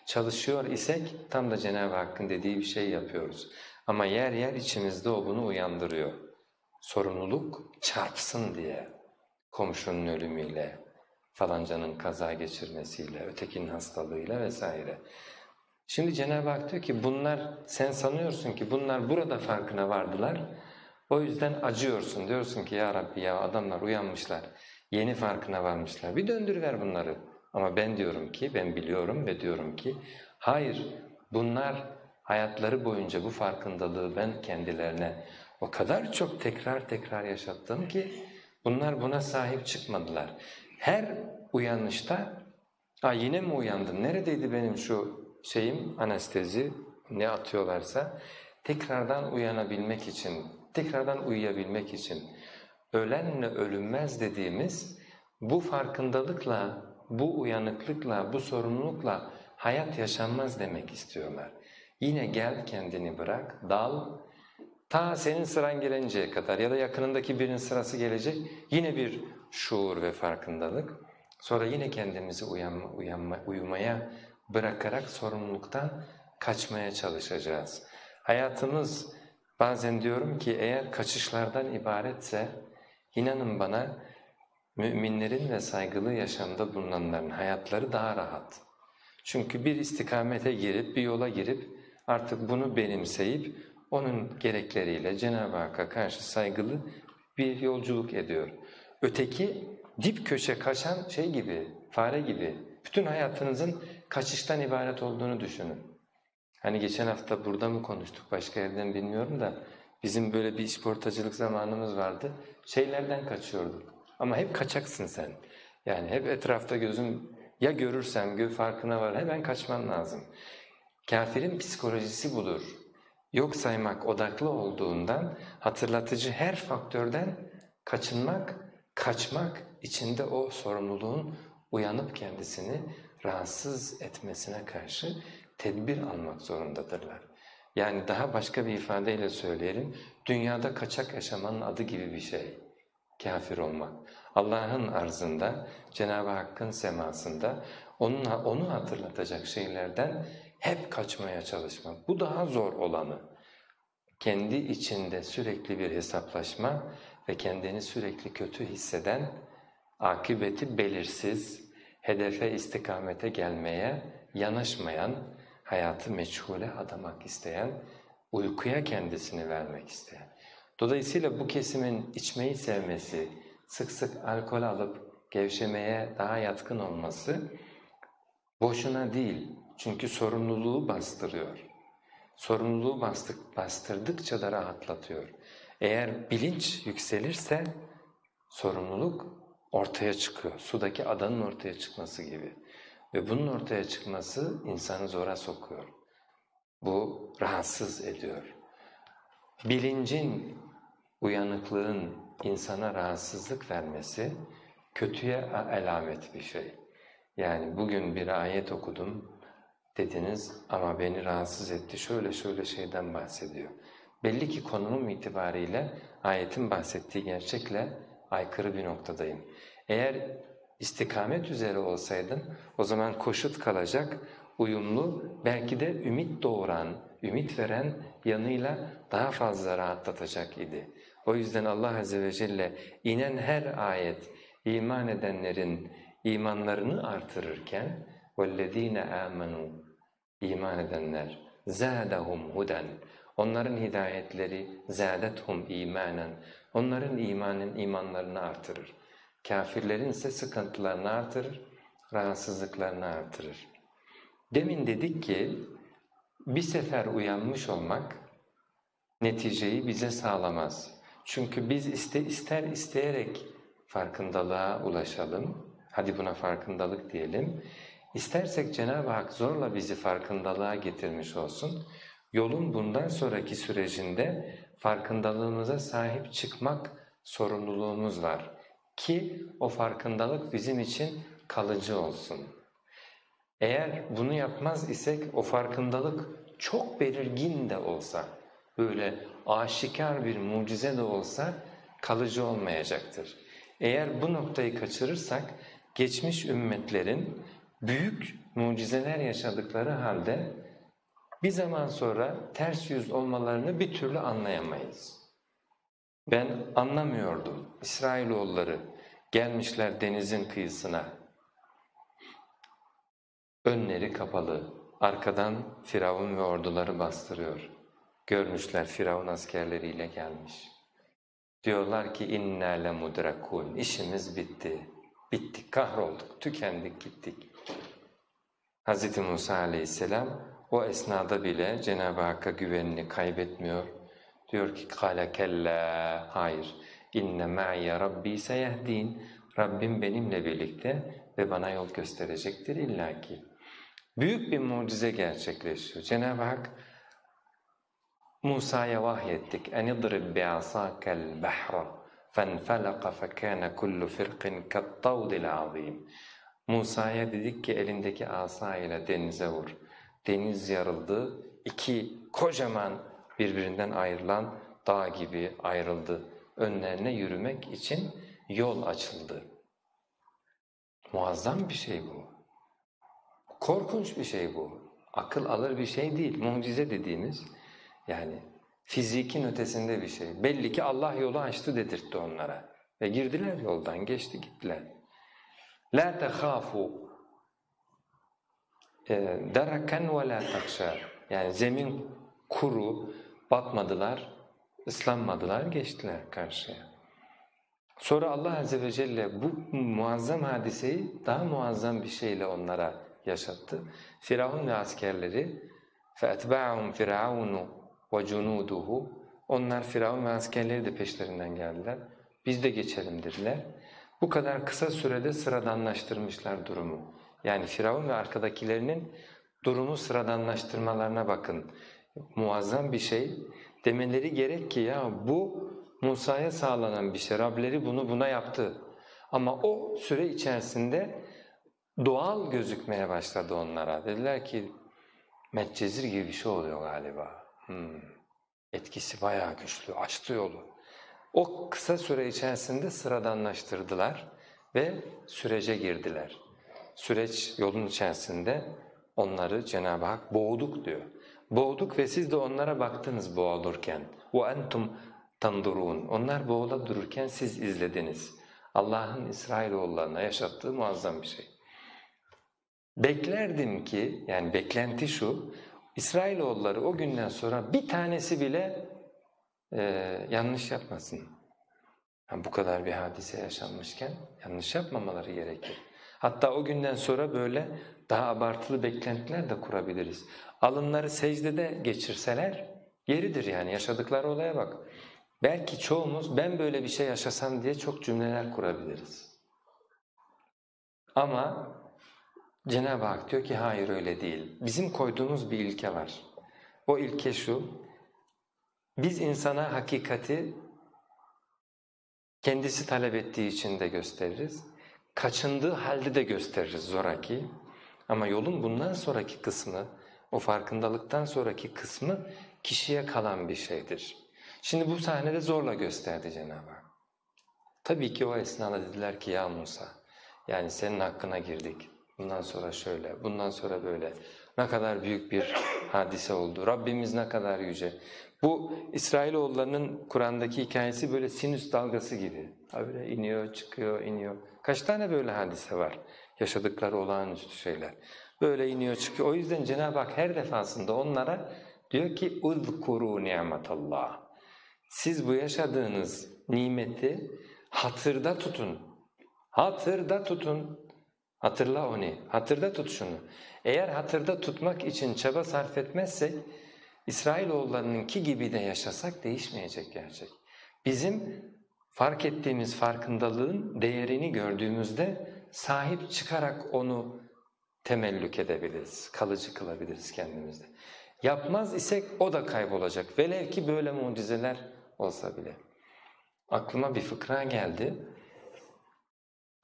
çalışıyor isek tam da Cenab-ı Hakk'ın dediği bir şey yapıyoruz. Ama yer yer içimizde o bunu uyandırıyor. Sorumluluk çarpsın diye. Komşunun ölümüyle, falancanın kaza geçirmesiyle, ötekinin hastalığıyla vesaire. Şimdi Cenab-ı Hak diyor ki bunlar, sen sanıyorsun ki bunlar burada farkına vardılar. O yüzden acıyorsun, diyorsun ki ya Rabbi ya adamlar uyanmışlar, yeni farkına varmışlar. Bir döndürüver bunları. Ama ben diyorum ki, ben biliyorum ve diyorum ki hayır bunlar hayatları boyunca bu farkındalığı ben kendilerine o kadar çok tekrar tekrar yaşattım ki bunlar buna sahip çıkmadılar. Her uyanışta ''Aa yine mi uyandım, neredeydi benim şu şeyim, anestezi, ne atıyorlarsa?'' tekrardan uyanabilmek için, tekrardan uyuyabilmek için ölenle ölünmez dediğimiz bu farkındalıkla, bu uyanıklıkla, bu sorumlulukla hayat yaşanmaz demek istiyorlar. Yine gel kendini bırak, dal, ta senin sıran gelinceye kadar ya da yakınındaki birinin sırası gelecek yine bir şuur ve farkındalık. Sonra yine kendimizi uyanma, uyanma, uyumaya bırakarak sorumluluktan kaçmaya çalışacağız. Hayatımız bazen diyorum ki eğer kaçışlardan ibaretse inanın bana müminlerin ve saygılı yaşamda bulunanların hayatları daha rahat. Çünkü bir istikamete girip, bir yola girip artık bunu benimseyip onun gerekleriyle Cenab-ı Hakk'a karşı saygılı bir yolculuk ediyor. Öteki dip köşe kaçan şey gibi, fare gibi. Bütün hayatınızın kaçıştan ibaret olduğunu düşünün. Hani geçen hafta burada mı konuştuk, başka yerden bilmiyorum da bizim böyle bir işportacılık zamanımız vardı. Şeylerden kaçıyorduk ama hep kaçaksın sen. Yani hep etrafta gözün ya görürsem, gö farkına var hemen kaçman lazım. Kafirin psikolojisi budur. Yok saymak odaklı olduğundan hatırlatıcı her faktörden kaçınmak, kaçmak içinde o sorumluluğun uyanıp kendisini rahatsız etmesine karşı tedbir almak zorundadırlar. Yani daha başka bir ifadeyle söyleyelim, dünyada kaçak yaşamanın adı gibi bir şey, kafir olmak. Allah'ın arzında, Cenab-ı Hakk'ın semasında onun, onu hatırlatacak şeylerden hep kaçmaya çalışmak. Bu daha zor olanı. Kendi içinde sürekli bir hesaplaşma ve kendini sürekli kötü hisseden, akıbeti belirsiz, hedefe istikamete gelmeye yanaşmayan, hayatı meçhule adamak isteyen, uykuya kendisini vermek isteyen. Dolayısıyla bu kesimin içmeyi sevmesi, sık sık alkol alıp gevşemeye daha yatkın olması boşuna değil. Çünkü sorumluluğu bastırıyor. Sorumluluğu bastık, bastırdıkça da rahatlatıyor. Eğer bilinç yükselirse sorumluluk ortaya çıkıyor. Sudaki adanın ortaya çıkması gibi. Ve bunun ortaya çıkması insanı zora sokuyor. Bu rahatsız ediyor. Bilincin, uyanıklığın insana rahatsızlık vermesi kötüye alamet bir şey. Yani bugün bir ayet okudum dediniz ama beni rahatsız etti şöyle şöyle şeyden bahsediyor. Belli ki konumum itibariyle ayetin bahsettiği gerçekle aykırı bir noktadayım. Eğer istikamet üzere olsaydın o zaman koşut kalacak, uyumlu, belki de ümit doğuran, ümit veren yanıyla daha fazla rahatlatacak idi. O yüzden Allah Azze ve Celle inen her ayet iman edenlerin imanlarını artırırken وَالَّذ۪ينَ آمَنُوا iman edenler زَادَهُمْ هُدًا Onların hidayetleri زَادَتْهُمْ imanen Onların imanın imanlarını artırır. Kafirlerin ise sıkıntılarını artırır, rahatsızlıklarını artırır. Demin dedik ki bir sefer uyanmış olmak neticeyi bize sağlamaz. Çünkü biz iste, ister isteyerek farkındalığa ulaşalım, hadi buna farkındalık diyelim. İstersek Cenab-ı Hak zorla bizi farkındalığa getirmiş olsun, yolun bundan sonraki sürecinde farkındalığımıza sahip çıkmak sorumluluğumuz var ki o farkındalık bizim için kalıcı olsun. Eğer bunu yapmaz isek o farkındalık çok belirgin de olsa, böyle aşikar bir mucize de olsa kalıcı olmayacaktır. Eğer bu noktayı kaçırırsak geçmiş ümmetlerin büyük mucizeler yaşadıkları halde bir zaman sonra ters yüz olmalarını bir türlü anlayamayız. Ben anlamıyordum. İsrailoğulları gelmişler denizin kıyısına. Önleri kapalı, arkadan Firavun ve orduları bastırıyor. Görmüşler Firavun askerleriyle gelmiş. Diyorlar ki inna lemudrakun. İşimiz bitti. Bittik, kahrolduk, tükendik, gittik. Hz. Musa aleyhisselam o esnada bile Cenab-ı Hakk'a güvenini kaybetmiyor. Diyor ki kâle kella, hayır. İnne ma'ye rabbi seyehdin. Rabbim benimle birlikte ve bana yol gösterecektir illaki. Büyük bir mucize gerçekleşiyor. Cenab-ı Hak Musa'ya vahyettik. En idrib bi'asâkel bahra فَانْفَلَقَ فَكَانَ كُلُّ فِرْقٍ كَالطَّوْدِ الْعَظِيمِ Musa'ya dedik ki elindeki asa ile denize vur. Deniz yarıldı, iki kocaman birbirinden ayrılan dağ gibi ayrıldı. Önlerine yürümek için yol açıldı. Muazzam bir şey bu. Korkunç bir şey bu. Akıl alır bir şey değil. Mucize dediğimiz yani fizikin ötesinde bir şey. Belli ki Allah yolu açtı dedirtti onlara. Ve girdiler yoldan, geçti gittiler. Tehâfû deraken ve la takşâ. Yani zemin kuru, batmadılar, ıslanmadılar, geçtiler karşıya. Sonra Allah Azze ve Celle bu muazzam hadiseyi daha muazzam bir şeyle onlara yaşattı. Firavun ve askerleri فَاَتْبَعَهُمْ فِرْعَوْنُ وَجُنُودُهُ Onlar Firavun ve askerleri de peşlerinden geldiler. Biz de geçelim dediler. Bu kadar kısa sürede sıradanlaştırmışlar durumu. Yani Firavun ve arkadakilerinin durumu sıradanlaştırmalarına bakın. Muazzam bir şey. Demeleri gerek ki ya bu Musa'ya sağlanan bir şey. Rableri bunu buna yaptı. Ama o süre içerisinde doğal gözükmeye başladı onlara. Dediler ki Medcezir gibi bir şey oluyor galiba. Hmm. Etkisi bayağı güçlü, açtı yolu. O kısa süre içerisinde sıradanlaştırdılar ve sürece girdiler. Süreç yolun içerisinde onları Cenab-ı Hak boğduk diyor. Boğduk ve siz de onlara baktınız boğulurken. وَاَنْتُمْ tandurun. Onlar boğula dururken siz izlediniz. Allah'ın İsrailoğullarına yaşattığı muazzam bir şey. Beklerdim ki, yani beklenti şu, İsrailoğulları o günden sonra bir tanesi bile e, yanlış yapmasın. Yani bu kadar bir hadise yaşanmışken yanlış yapmamaları gerekir. Hatta o günden sonra böyle daha abartılı beklentiler de kurabiliriz. Alınları secdede geçirseler yeridir yani yaşadıkları olaya bak. Belki çoğumuz ben böyle bir şey yaşasam diye çok cümleler kurabiliriz. Ama Cenab-ı Hak diyor ki hayır öyle değil. Bizim koyduğumuz bir ilke var. O ilke şu, biz insana hakikati kendisi talep ettiği için de gösteririz. Kaçındığı halde de gösteririz zoraki. Ama yolun bundan sonraki kısmı, o farkındalıktan sonraki kısmı kişiye kalan bir şeydir. Şimdi bu sahnede zorla gösterdi Cenab-ı Hak. Tabii ki o esnada dediler ki ya Musa, yani senin hakkına girdik. Bundan sonra şöyle, bundan sonra böyle. Ne kadar büyük bir hadise oldu. Rabbimiz ne kadar yüce. Bu İsrailoğullarının Kur'an'daki hikayesi böyle sinüs dalgası gibi. Böyle iniyor, çıkıyor, iniyor. Kaç tane böyle hadise var? Yaşadıkları olağanüstü şeyler. Böyle iniyor, çıkıyor. O yüzden Cenab-ı Hak her defasında onlara diyor ki اُذْكُرُوا نِعْمَةَ اللّٰهِ Siz bu yaşadığınız nimeti hatırda tutun. Hatırda tutun. Hatırla onu, hatırda tut şunu. Eğer hatırda tutmak için çaba sarf etmezsek, İsrailoğullarınınki gibi de yaşasak değişmeyecek gerçek. Bizim fark ettiğimiz farkındalığın değerini gördüğümüzde sahip çıkarak onu temellük edebiliriz, kalıcı kılabiliriz kendimizde. Yapmaz isek o da kaybolacak. Velev ki böyle mucizeler olsa bile. Aklıma bir fıkra geldi.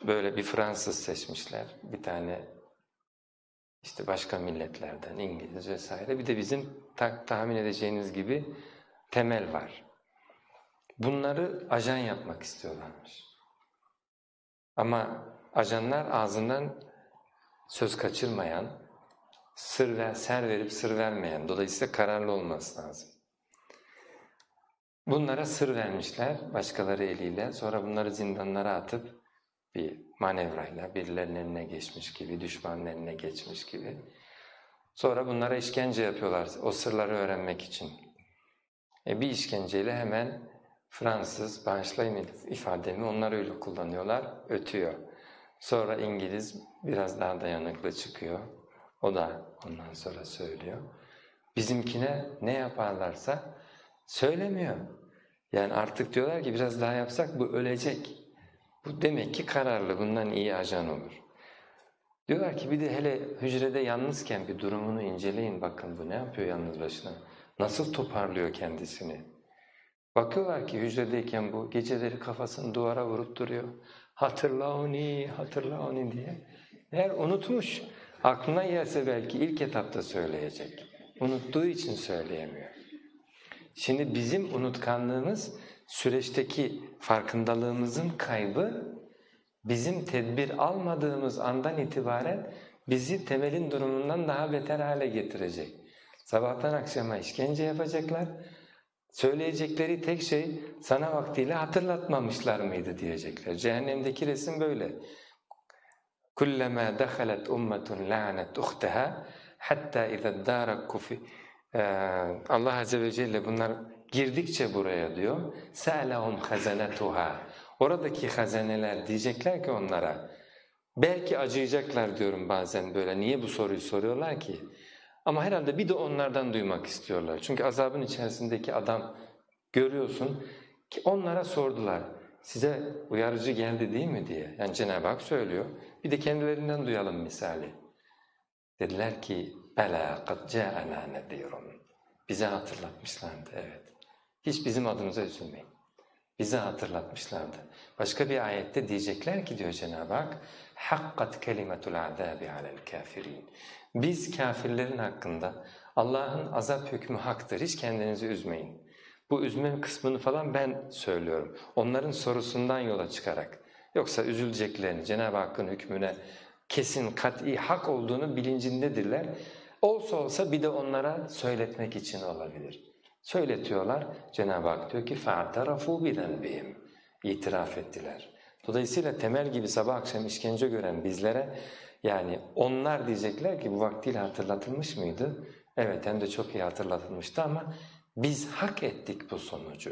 Böyle bir Fransız seçmişler, bir tane işte başka milletlerden, İngiliz vesaire. Bir de bizim ta tahmin edeceğiniz gibi temel var. Bunları ajan yapmak istiyorlarmış. Ama ajanlar ağzından söz kaçırmayan, sır ve ser verip sır vermeyen, dolayısıyla kararlı olması lazım. Bunlara sır vermişler başkaları eliyle, sonra bunları zindanlara atıp bir manevrayla birilerinin eline geçmiş gibi, düşmanın eline geçmiş gibi. Sonra bunlara işkence yapıyorlar o sırları öğrenmek için. E bir işkenceyle hemen Fransız, bağışlayın ifademi, onlar öyle kullanıyorlar, ötüyor. Sonra İngiliz biraz daha dayanıklı çıkıyor. O da ondan sonra söylüyor. Bizimkine ne yaparlarsa söylemiyor. Yani artık diyorlar ki biraz daha yapsak bu ölecek. Bu demek ki kararlı, bundan iyi ajan olur. Diyorlar ki bir de hele hücrede yalnızken bir durumunu inceleyin bakın bu ne yapıyor yalnız başına. Nasıl toparlıyor kendisini. Bakıyorlar ki hücredeyken bu geceleri kafasını duvara vurup duruyor. Hatırla onu, hatırla onu diye. Eğer unutmuş, aklına gelse belki ilk etapta söyleyecek. Unuttuğu için söyleyemiyor. Şimdi bizim unutkanlığımız süreçteki farkındalığımızın kaybı bizim tedbir almadığımız andan itibaren bizi temelin durumundan daha beter hale getirecek. Sabahtan akşama işkence yapacaklar. Söyleyecekleri tek şey sana vaktiyle hatırlatmamışlar mıydı diyecekler. Cehennemdeki resim böyle. كُلَّمَا دَخَلَتْ اُمَّةٌ لَعْنَتْ اُخْتَهَا حَتَّى اِذَا الدَّارَكُّ فِي Ee, Allah Azze ve Celle bunlar girdikçe buraya diyor سَأَلَهُمْ خَزَنَتُهَا Oradaki hazaneler diyecekler ki onlara belki acıyacaklar diyorum bazen böyle niye bu soruyu soruyorlar ki? Ama herhalde bir de onlardan duymak istiyorlar. Çünkü azabın içerisindeki adam görüyorsun ki onlara sordular. Size uyarıcı geldi değil mi diye. Yani Cenab-ı Hak söylüyor. Bir de kendilerinden duyalım misali. Dediler ki bela kad ca'ana nedirun. Bize hatırlatmışlardı evet. Hiç bizim adımıza üzülmeyin. Bize hatırlatmışlardı. Başka bir ayette diyecekler ki diyor Cenab-ı Hak hakkat kelimetul azabi alel kafirin. Biz kafirlerin hakkında Allah'ın azap hükmü haktır. Hiç kendinizi üzmeyin. Bu üzme kısmını falan ben söylüyorum. Onların sorusundan yola çıkarak. Yoksa üzüleceklerini, Cenab-ı Hakk'ın hükmüne kesin, kat'i hak olduğunu bilincindedirler. Olsa olsa bir de onlara söyletmek için olabilir. Söyletiyorlar. Cenab-ı Hak diyor ki فَاَعْتَرَفُوا بِذَنْبِهِمْ İtiraf ettiler. Dolayısıyla temel gibi sabah akşam işkence gören bizlere yani onlar diyecekler ki bu vaktiyle hatırlatılmış mıydı? Evet hem de çok iyi hatırlatılmıştı ama biz hak ettik bu sonucu.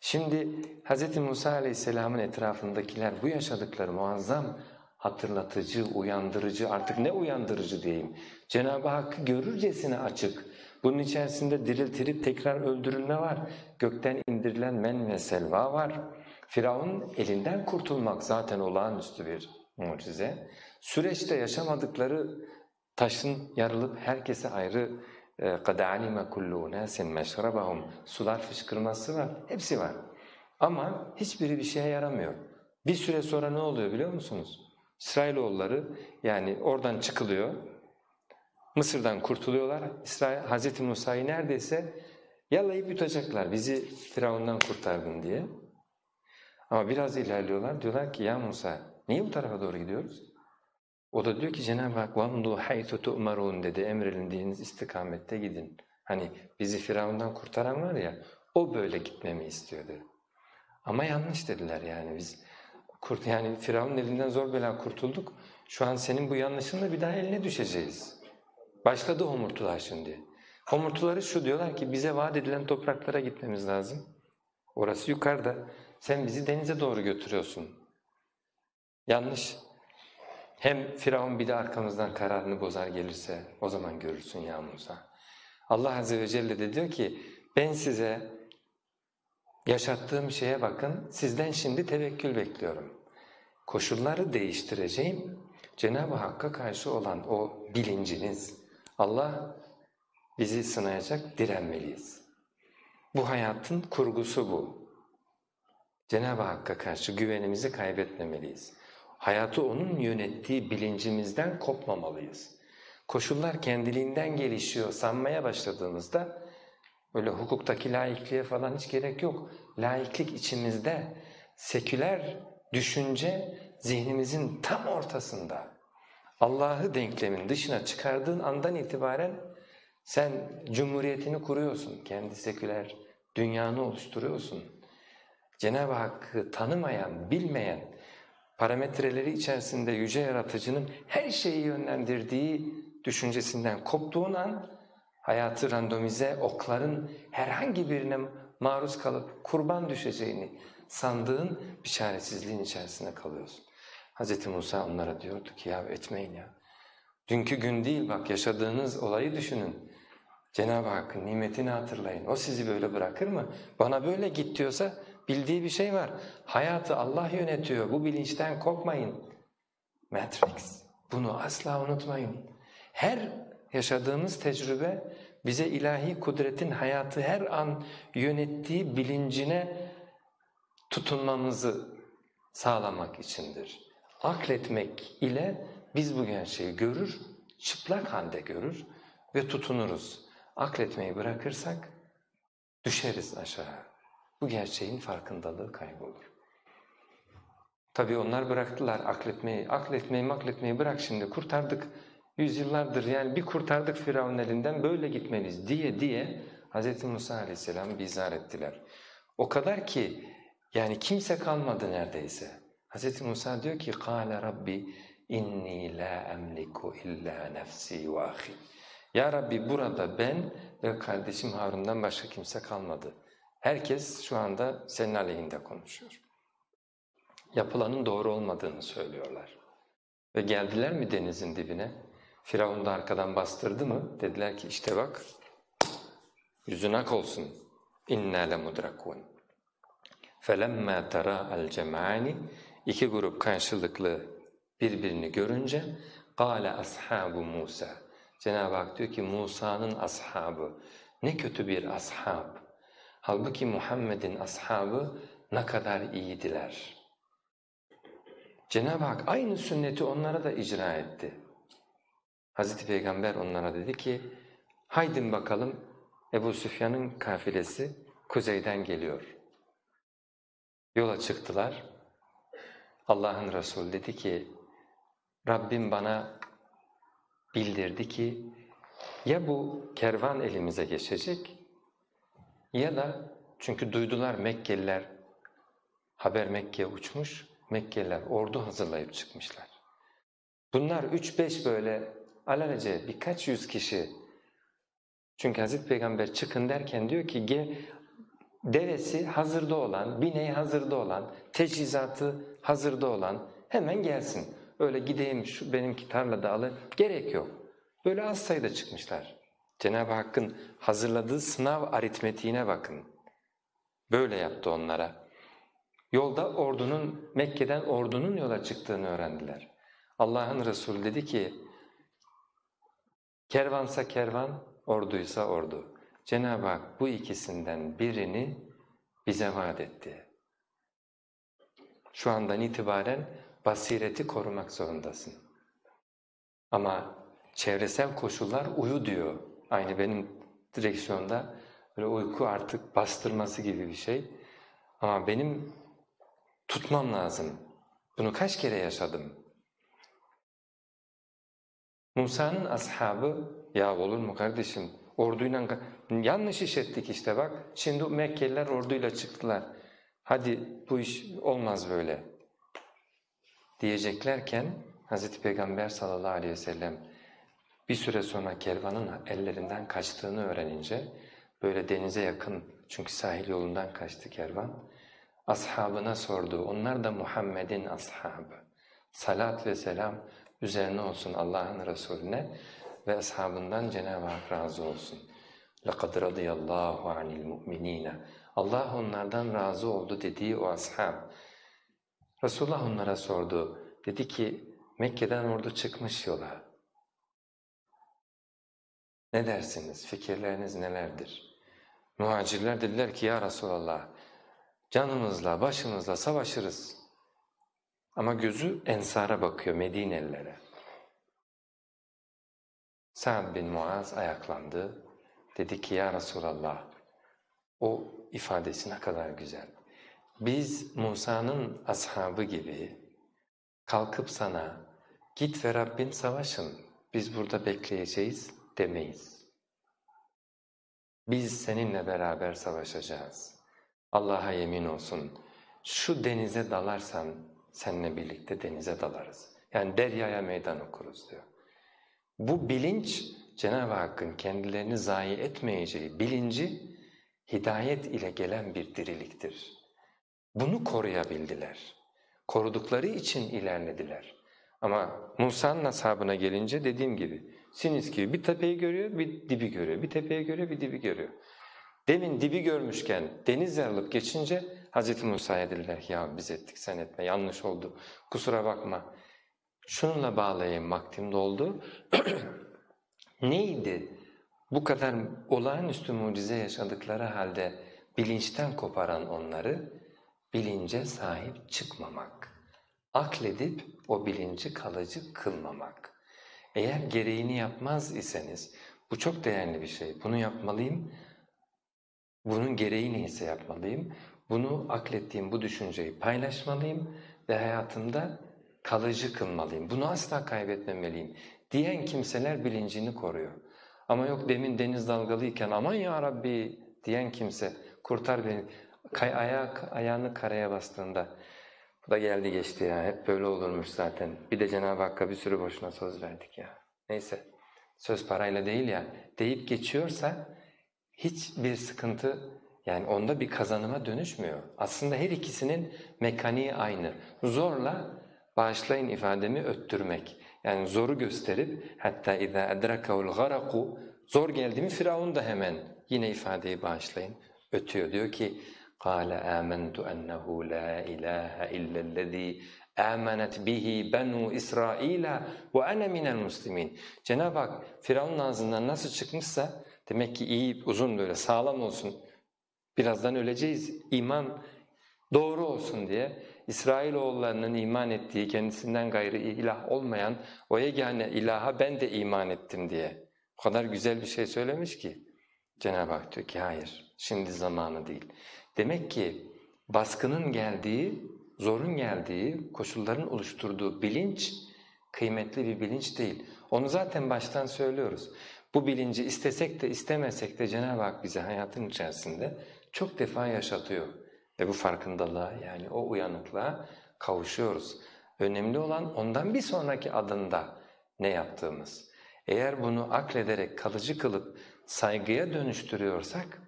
Şimdi Hz. Musa aleyhisselamın etrafındakiler bu yaşadıkları muazzam hatırlatıcı, uyandırıcı, artık ne uyandırıcı diyeyim, Cenab-ı Hakk'ı görürcesine açık, bunun içerisinde diriltilip tekrar öldürülme var, gökten indirilen men ve selva var, Firavun elinden kurtulmak zaten olağanüstü bir mucize, süreçte yaşamadıkları taşın yarılıp herkese ayrı قَدْ عَلِمَ كُلُّ اُنَاسٍ مَشْرَبَهُمْ Sular fışkırması var, hepsi var. Ama hiçbiri bir şeye yaramıyor. Bir süre sonra ne oluyor biliyor musunuz? İsrailoğulları yani oradan çıkılıyor, Mısır'dan kurtuluyorlar. İsrail, Hz. Musa'yı neredeyse yalayıp yutacaklar, bizi Firavundan kurtardın diye. Ama biraz ilerliyorlar, diyorlar ki ya Musa niye bu tarafa doğru gidiyoruz? O da diyor ki Cenab-ı Hak وَمْضُوا حَيْتُ تُؤْمَرُونَ dedi, emredildiğiniz istikamette gidin. Hani bizi Firavundan kurtaran var ya, o böyle gitmemi istiyor dedi. Ama yanlış dediler yani biz. Kurt, yani Firavun'un elinden zor bela kurtulduk. Şu an senin bu yanlışınla bir daha eline düşeceğiz. Başladı homurtular şimdi. Homurtuları şu diyorlar ki bize vaat edilen topraklara gitmemiz lazım. Orası yukarıda. Sen bizi denize doğru götürüyorsun. Yanlış. Hem Firavun bir de arkamızdan kararını bozar gelirse o zaman görürsün ya Musa. Allah Azze ve Celle de diyor ki ben size yaşattığım şeye bakın sizden şimdi tevekkül bekliyorum. Koşulları değiştireceğim. Cenab-ı Hakk'a karşı olan o bilinciniz, Allah bizi sınayacak, direnmeliyiz. Bu hayatın kurgusu bu. Cenab-ı Hakk'a karşı güvenimizi kaybetmemeliyiz. Hayatı O'nun yönettiği bilincimizden kopmamalıyız. Koşullar kendiliğinden gelişiyor sanmaya başladığımızda öyle hukuktaki laikliğe falan hiç gerek yok. Laiklik içimizde, seküler düşünce zihnimizin tam ortasında. Allah'ı denklemin dışına çıkardığın andan itibaren sen cumhuriyetini kuruyorsun, kendi seküler dünyanı oluşturuyorsun. Cenab-ı Hakk'ı tanımayan, bilmeyen, parametreleri içerisinde yüce yaratıcının her şeyi yönlendirdiği düşüncesinden koptuğun an hayatı randomize okların herhangi birine maruz kalıp kurban düşeceğini sandığın bir çaresizliğin içerisinde kalıyorsun. Hz. Musa onlara diyordu ki ya etmeyin ya. Dünkü gün değil bak yaşadığınız olayı düşünün. Cenab-ı Hakk'ın nimetini hatırlayın. O sizi böyle bırakır mı? Bana böyle git diyorsa bildiği bir şey var. Hayatı Allah yönetiyor. Bu bilinçten kopmayın. Matrix. Bunu asla unutmayın. Her yaşadığımız tecrübe bize ilahi kudretin hayatı her an yönettiği bilincine tutunmamızı sağlamak içindir. Akletmek ile biz bu gerçeği görür, çıplak halde görür ve tutunuruz. Akletmeyi bırakırsak düşeriz aşağı. Bu gerçeğin farkındalığı kaybolur. Tabii onlar bıraktılar akletmeyi, akletmeyi makletmeyi bırak şimdi kurtardık. Yüzyıllardır yani bir kurtardık Firavun elinden böyle gitmeliyiz diye diye Hz. Musa aleyhisselam bizar ettiler. O kadar ki yani kimse kalmadı neredeyse. Hz. Musa diyor ki قَالَ رَبِّ اِنِّي لَا اَمْلِكُ اِلَّا نَفْسِي وَاخِي Ya Rabbi burada ben ve kardeşim Harun'dan başka kimse kalmadı. Herkes şu anda senin aleyhinde konuşuyor. Yapılanın doğru olmadığını söylüyorlar. Ve geldiler mi denizin dibine? Firavun da arkadan bastırdı mı? Dediler ki işte bak yüzün ak olsun. İnna lemudrakun. Felemma tara'al cem'ani iki grup karşılıklı birbirini görünce قَالَ ashabu Musa Cenab-ı Hak diyor ki Musa'nın ashabı ne kötü bir ashab. Halbuki Muhammed'in ashabı ne kadar iyiydiler. Cenab-ı Hak aynı sünneti onlara da icra etti. Hazreti Peygamber onlara dedi ki, haydin bakalım Ebu Süfyan'ın kafilesi kuzeyden geliyor. Yola çıktılar. Allah'ın Resulü dedi ki, Rabbim bana bildirdi ki, ya bu kervan elimize geçecek ya da çünkü duydular Mekkeliler, haber Mekke'ye uçmuş, Mekkeliler ordu hazırlayıp çıkmışlar. Bunlar üç beş böyle alelacele birkaç yüz kişi çünkü Hazreti Peygamber çıkın derken diyor ki devesi hazırda olan, bineği hazırda olan, teçhizatı hazırda olan hemen gelsin. Öyle gideyim şu benimki tarlada alın gerek yok. Böyle az sayıda çıkmışlar. Cenab-ı Hakk'ın hazırladığı sınav aritmetiğine bakın. Böyle yaptı onlara. Yolda ordunun, Mekke'den ordunun yola çıktığını öğrendiler. Allah'ın Resulü dedi ki, kervansa kervan, orduysa ordu. Cenab-ı Hak bu ikisinden birini bize vaat etti. Şu andan itibaren basireti korumak zorundasın. Ama çevresel koşullar uyu diyor. Aynı benim direksiyonda böyle uyku artık bastırması gibi bir şey. Ama benim tutmam lazım. Bunu kaç kere yaşadım. Musa'nın ashabı, ya olur mu kardeşim orduyla, yanlış iş ettik işte bak. Şimdi Mekkeliler orduyla çıktılar. Hadi bu iş olmaz böyle diyeceklerken Hz. Peygamber sallallahu aleyhi ve sellem bir süre sonra kervanın ellerinden kaçtığını öğrenince böyle denize yakın çünkü sahil yolundan kaçtı kervan ashabına sordu. Onlar da Muhammed'in ashabı. Salat ve selam üzerine olsun Allah'ın Resulüne ve ashabından Cenab-ı Hak razı olsun. لَقَدْ رَضِيَ اللّٰهُ عَنِ الْمُؤْمِنِينَ Allah onlardan razı oldu dediği o ashab. Resulullah onlara sordu. Dedi ki Mekke'den ordu çıkmış yola. Ne dersiniz? Fikirleriniz nelerdir? Muhacirler dediler ki ya Resulallah canımızla başımızla savaşırız. Ama gözü Ensar'a bakıyor Medinelilere. Sa'd bin Muaz ayaklandı. Dedi ki ya Resulallah o ifadesi ne kadar güzel. Biz Musa'nın ashabı gibi kalkıp sana git ve Rabbin savaşın biz burada bekleyeceğiz demeyiz. Biz seninle beraber savaşacağız. Allah'a yemin olsun şu denize dalarsan seninle birlikte denize dalarız. Yani deryaya meydan okuruz diyor. Bu bilinç Cenab-ı Hakk'ın kendilerini zayi etmeyeceği bilinci hidayet ile gelen bir diriliktir. Bunu koruyabildiler. Korudukları için ilerlediler. Ama Musa'nın ashabına gelince dediğim gibi Sinis gibi bir tepeyi görüyor, bir dibi görüyor. Bir tepeyi görüyor, bir dibi görüyor. Demin dibi görmüşken deniz yarılıp geçince Hz. Musa'ya dediler ya biz ettik sen etme yanlış oldu kusura bakma. Şununla bağlayayım vaktim doldu. Neydi bu kadar olağanüstü mucize yaşadıkları halde bilinçten koparan onları bilince sahip çıkmamak. Akledip o bilinci kalıcı kılmamak. Eğer gereğini yapmaz iseniz bu çok değerli bir şey. Bunu yapmalıyım. Bunun gereği neyse yapmalıyım. Bunu aklettiğim bu düşünceyi paylaşmalıyım ve hayatımda kalıcı kılmalıyım. Bunu asla kaybetmemeliyim diyen kimseler bilincini koruyor. Ama yok demin deniz dalgalıyken aman ya Rabbi diyen kimse kurtar beni. Kay, ayak, ayağını karaya bastığında bu da geldi geçti ya hep böyle olurmuş zaten. Bir de Cenab-ı Hakk'a bir sürü boşuna söz verdik ya. Neyse söz parayla değil ya deyip geçiyorsa hiçbir sıkıntı yani onda bir kazanıma dönüşmüyor. Aslında her ikisinin mekaniği aynı. Zorla bağışlayın ifademi öttürmek. Yani zoru gösterip hatta اِذَا اَدْرَكَهُ الْغَرَقُ Zor geldi mi Firavun da hemen yine ifadeyi bağışlayın ötüyor. Diyor ki قَالَ آمَنْتُ أَنَّهُ لَا إِلَٰهَ إِلَّا الَّذ۪ي آمَنَتْ bihi benu İsrail'a ve ana minel muslimin. Cenab-ı Hak Firavun'un ağzından nasıl çıkmışsa demek ki iyi, uzun böyle sağlam olsun. Birazdan öleceğiz. İman doğru olsun diye İsrailoğullarının iman ettiği kendisinden gayrı ilah olmayan o yegane ilaha ben de iman ettim diye. O kadar güzel bir şey söylemiş ki Cenab-ı Hak diyor ki hayır şimdi zamanı değil. Demek ki baskının geldiği, zorun geldiği, koşulların oluşturduğu bilinç kıymetli bir bilinç değil. Onu zaten baştan söylüyoruz. Bu bilinci istesek de istemesek de Cenab-ı Hak bize hayatın içerisinde çok defa yaşatıyor. Ve bu farkındalığa yani o uyanıklığa kavuşuyoruz. Önemli olan ondan bir sonraki adımda ne yaptığımız. Eğer bunu aklederek kalıcı kılıp saygıya dönüştürüyorsak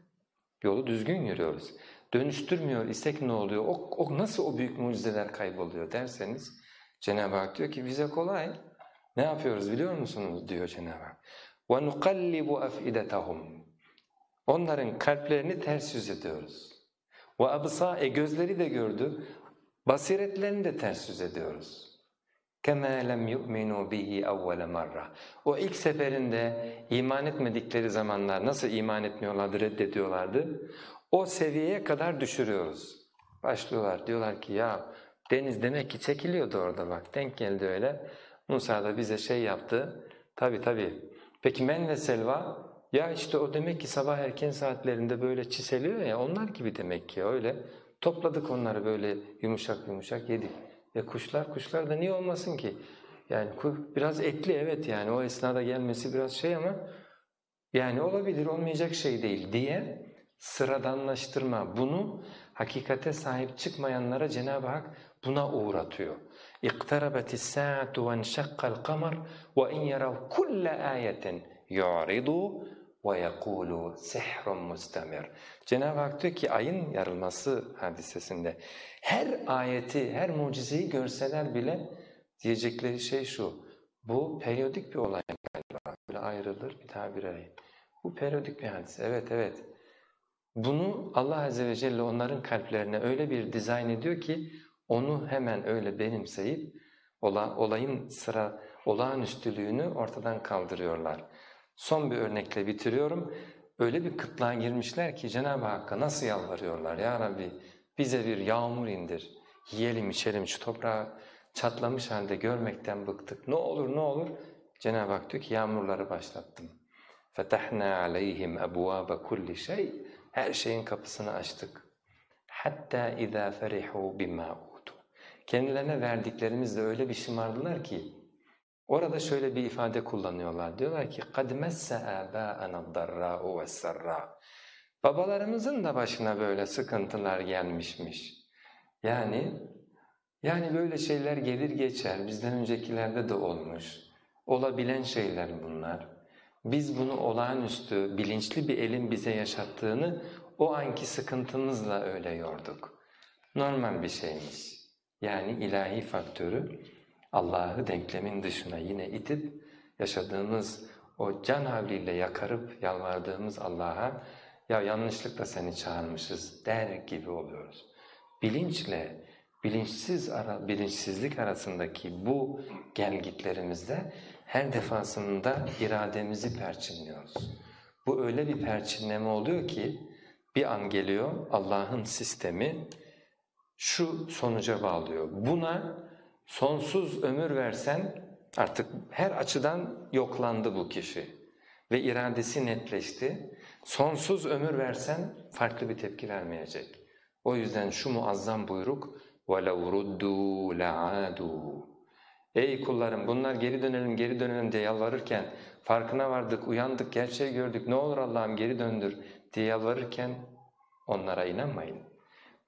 yolu düzgün yürüyoruz. Dönüştürmüyor isek ne oluyor? O, o nasıl o büyük mucizeler kayboluyor derseniz Cenab-ı Hak diyor ki bize kolay. Ne yapıyoruz biliyor musunuz diyor Cenab-ı Hak. وَنُقَلِّبُ أَفْئِدَتَهُمْ Onların kalplerini ters yüz ediyoruz. وَأَبْصَا E gözleri de gördü. Basiretlerini de ters yüz ediyoruz. كَمَا لَمْ يُؤْمِنُوا بِهِ اَوَّلَ مَرَّةً O ilk seferinde iman etmedikleri zamanlar nasıl iman etmiyorlardı, reddediyorlardı. O seviyeye kadar düşürüyoruz. Başlıyorlar, diyorlar ki ya deniz demek ki çekiliyordu orada bak, denk geldi öyle. Musa da bize şey yaptı, tabi tabi. Peki men ve selva, ya işte o demek ki sabah erken saatlerinde böyle çiseliyor ya, onlar gibi demek ki öyle. Topladık onları böyle yumuşak yumuşak yedik. E kuşlar, kuşlar da niye olmasın ki? Yani biraz etli evet yani o esnada gelmesi biraz şey ama yani olabilir olmayacak şey değil diye sıradanlaştırma. Bunu hakikate sahip çıkmayanlara Cenab-ı Hak buna uğratıyor. اِقْتَرَبَتِ السَّاعَةُ وَانْشَقَّ الْقَمَرُ وَاِنْ يَرَوْا كُلَّ آيَةٍ يُعْرِضُوا وَيَقُولُوا سِحْرٌ مُسْتَمِرٌ Cenab-ı Hak diyor ki ayın yarılması hadisesinde her ayeti, her mucizeyi görseler bile diyecekleri şey şu, bu periyodik bir olay galiba, böyle ayrılır bir daha bir ay. Bu periyodik bir hadise, evet evet. Bunu Allah Azze ve Celle onların kalplerine öyle bir dizayn ediyor ki onu hemen öyle benimseyip olayın sıra olağanüstülüğünü ortadan kaldırıyorlar. Son bir örnekle bitiriyorum. Öyle bir kıtlığa girmişler ki Cenab-ı Hakk'a nasıl yalvarıyorlar ya Rabbi bize bir yağmur indir, yiyelim içelim şu toprağı çatlamış halde görmekten bıktık. Ne olur ne olur Cenab-ı Hak diyor ki yağmurları başlattım. فَتَحْنَا عَلَيْهِمْ أَبْوَابَ كُلِّ şey Her şeyin kapısını açtık. Hatta اِذَا فَرِحُوا بِمَا اُوتُوا Kendilerine verdiklerimizle öyle bir şımardılar ki Orada şöyle bir ifade kullanıyorlar. Diyorlar ki قَدْ مَسَّ آبَاءَنَا الضَّرَّاءُ وَالسَّرَّاءُ Babalarımızın da başına böyle sıkıntılar gelmişmiş. Yani yani böyle şeyler gelir geçer. Bizden öncekilerde de olmuş. Olabilen şeyler bunlar. Biz bunu olağanüstü, bilinçli bir elin bize yaşattığını o anki sıkıntımızla öyle yorduk. Normal bir şeymiş. Yani ilahi faktörü Allah'ı denklemin dışına yine itip yaşadığımız o can havliyle yakarıp yalvardığımız Allah'a ya yanlışlıkla seni çağırmışız der gibi oluyoruz. Bilinçle bilinçsiz ara, bilinçsizlik arasındaki bu gelgitlerimizde her defasında irademizi perçinliyoruz. Bu öyle bir perçinleme oluyor ki bir an geliyor Allah'ın sistemi şu sonuca bağlıyor. Buna sonsuz ömür versen artık her açıdan yoklandı bu kişi ve iradesi netleşti. Sonsuz ömür versen farklı bir tepki vermeyecek. O yüzden şu muazzam buyruk وَلَوْ رُدُّوا لَعَادُوا Ey kullarım bunlar geri dönelim geri dönelim diye yalvarırken farkına vardık, uyandık, gerçeği gördük ne olur Allah'ım geri döndür diye yalvarırken onlara inanmayın.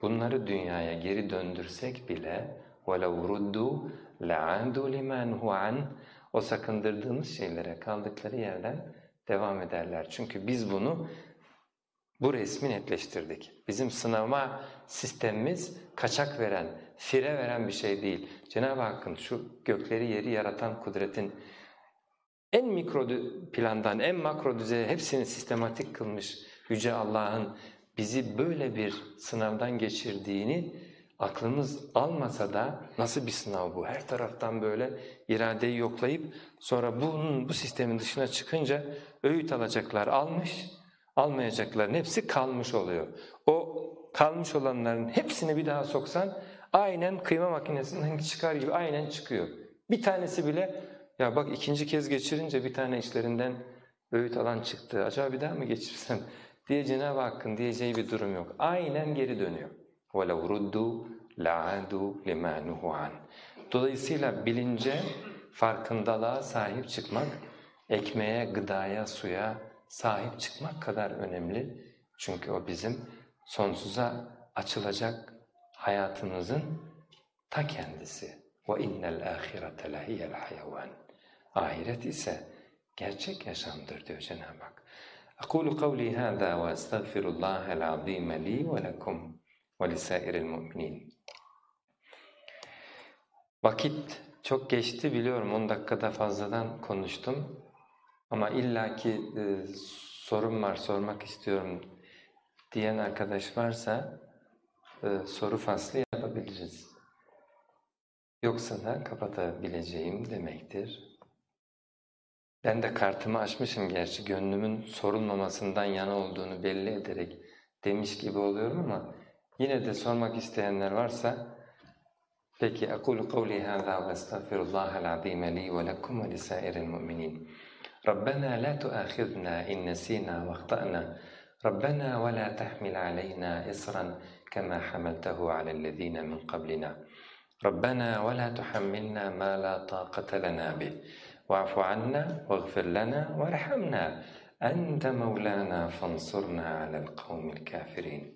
Bunları dünyaya geri döndürsek bile وَلَوْ رُدُّوا لَعَادُوا لِمَا نُهُ عَنْ o sakındırdığımız şeylere kaldıkları yerden devam ederler. Çünkü biz bunu bu resmi netleştirdik. Bizim sınavma sistemimiz kaçak veren, fire veren bir şey değil. Cenab-ı Hakk'ın şu gökleri yeri yaratan kudretin en mikro plandan en makro düzeye hepsini sistematik kılmış Yüce Allah'ın bizi böyle bir sınavdan geçirdiğini aklımız almasa da nasıl bir sınav bu? Her taraftan böyle iradeyi yoklayıp sonra bunun bu sistemin dışına çıkınca öğüt alacaklar almış, almayacakların hepsi kalmış oluyor. O kalmış olanların hepsini bir daha soksan aynen kıyma makinesinden çıkar gibi aynen çıkıyor. Bir tanesi bile ya bak ikinci kez geçirince bir tane işlerinden öğüt alan çıktı. Acaba bir daha mı geçirsem diye Cenab-ı Hakk'ın diyeceği bir durum yok. Aynen geri dönüyor. وَلَوْ رُدُّوا لَعَادُوا لِمَا نُهُ Dolayısıyla bilince, farkındalığa sahip çıkmak, ekmeğe, gıdaya, suya sahip çıkmak kadar önemli. Çünkü o bizim sonsuza açılacak hayatımızın ta kendisi. وَاِنَّ الْآخِرَةَ لَهِيَ الْحَيَوَانِ Ahiret ise gerçek yaşamdır diyor Cenab-ı Hak. أقول قولي هذا وأستغفر الله العظيم لي ولكم ولسائر المؤمنين Vakit çok geçti biliyorum 10 dakikada fazladan konuştum ama illaki e, sorum var sormak istiyorum diyen arkadaş varsa e, soru faslı yapabiliriz. Yoksa da kapatabileceğim demektir. Ben de kartımı açmışım gerçi gönlümün sorulmamasından yana olduğunu belli ederek demiş gibi oluyorum ama yine de sormak isteyenler varsa peki أقول قولي هذا واستغفر الله العظيم لي ولكم ولسائر المؤمنين ربنا لا تؤاخذنا إن نسينا واخطأنا ربنا ولا تحمل علينا إصرا كما حملته على الذين من قبلنا ربنا ولا تحملنا ما لا طاقة لنا به واعف عنا واغفر لنا وارحمنا أنت مولانا فانصرنا على القوم الكافرين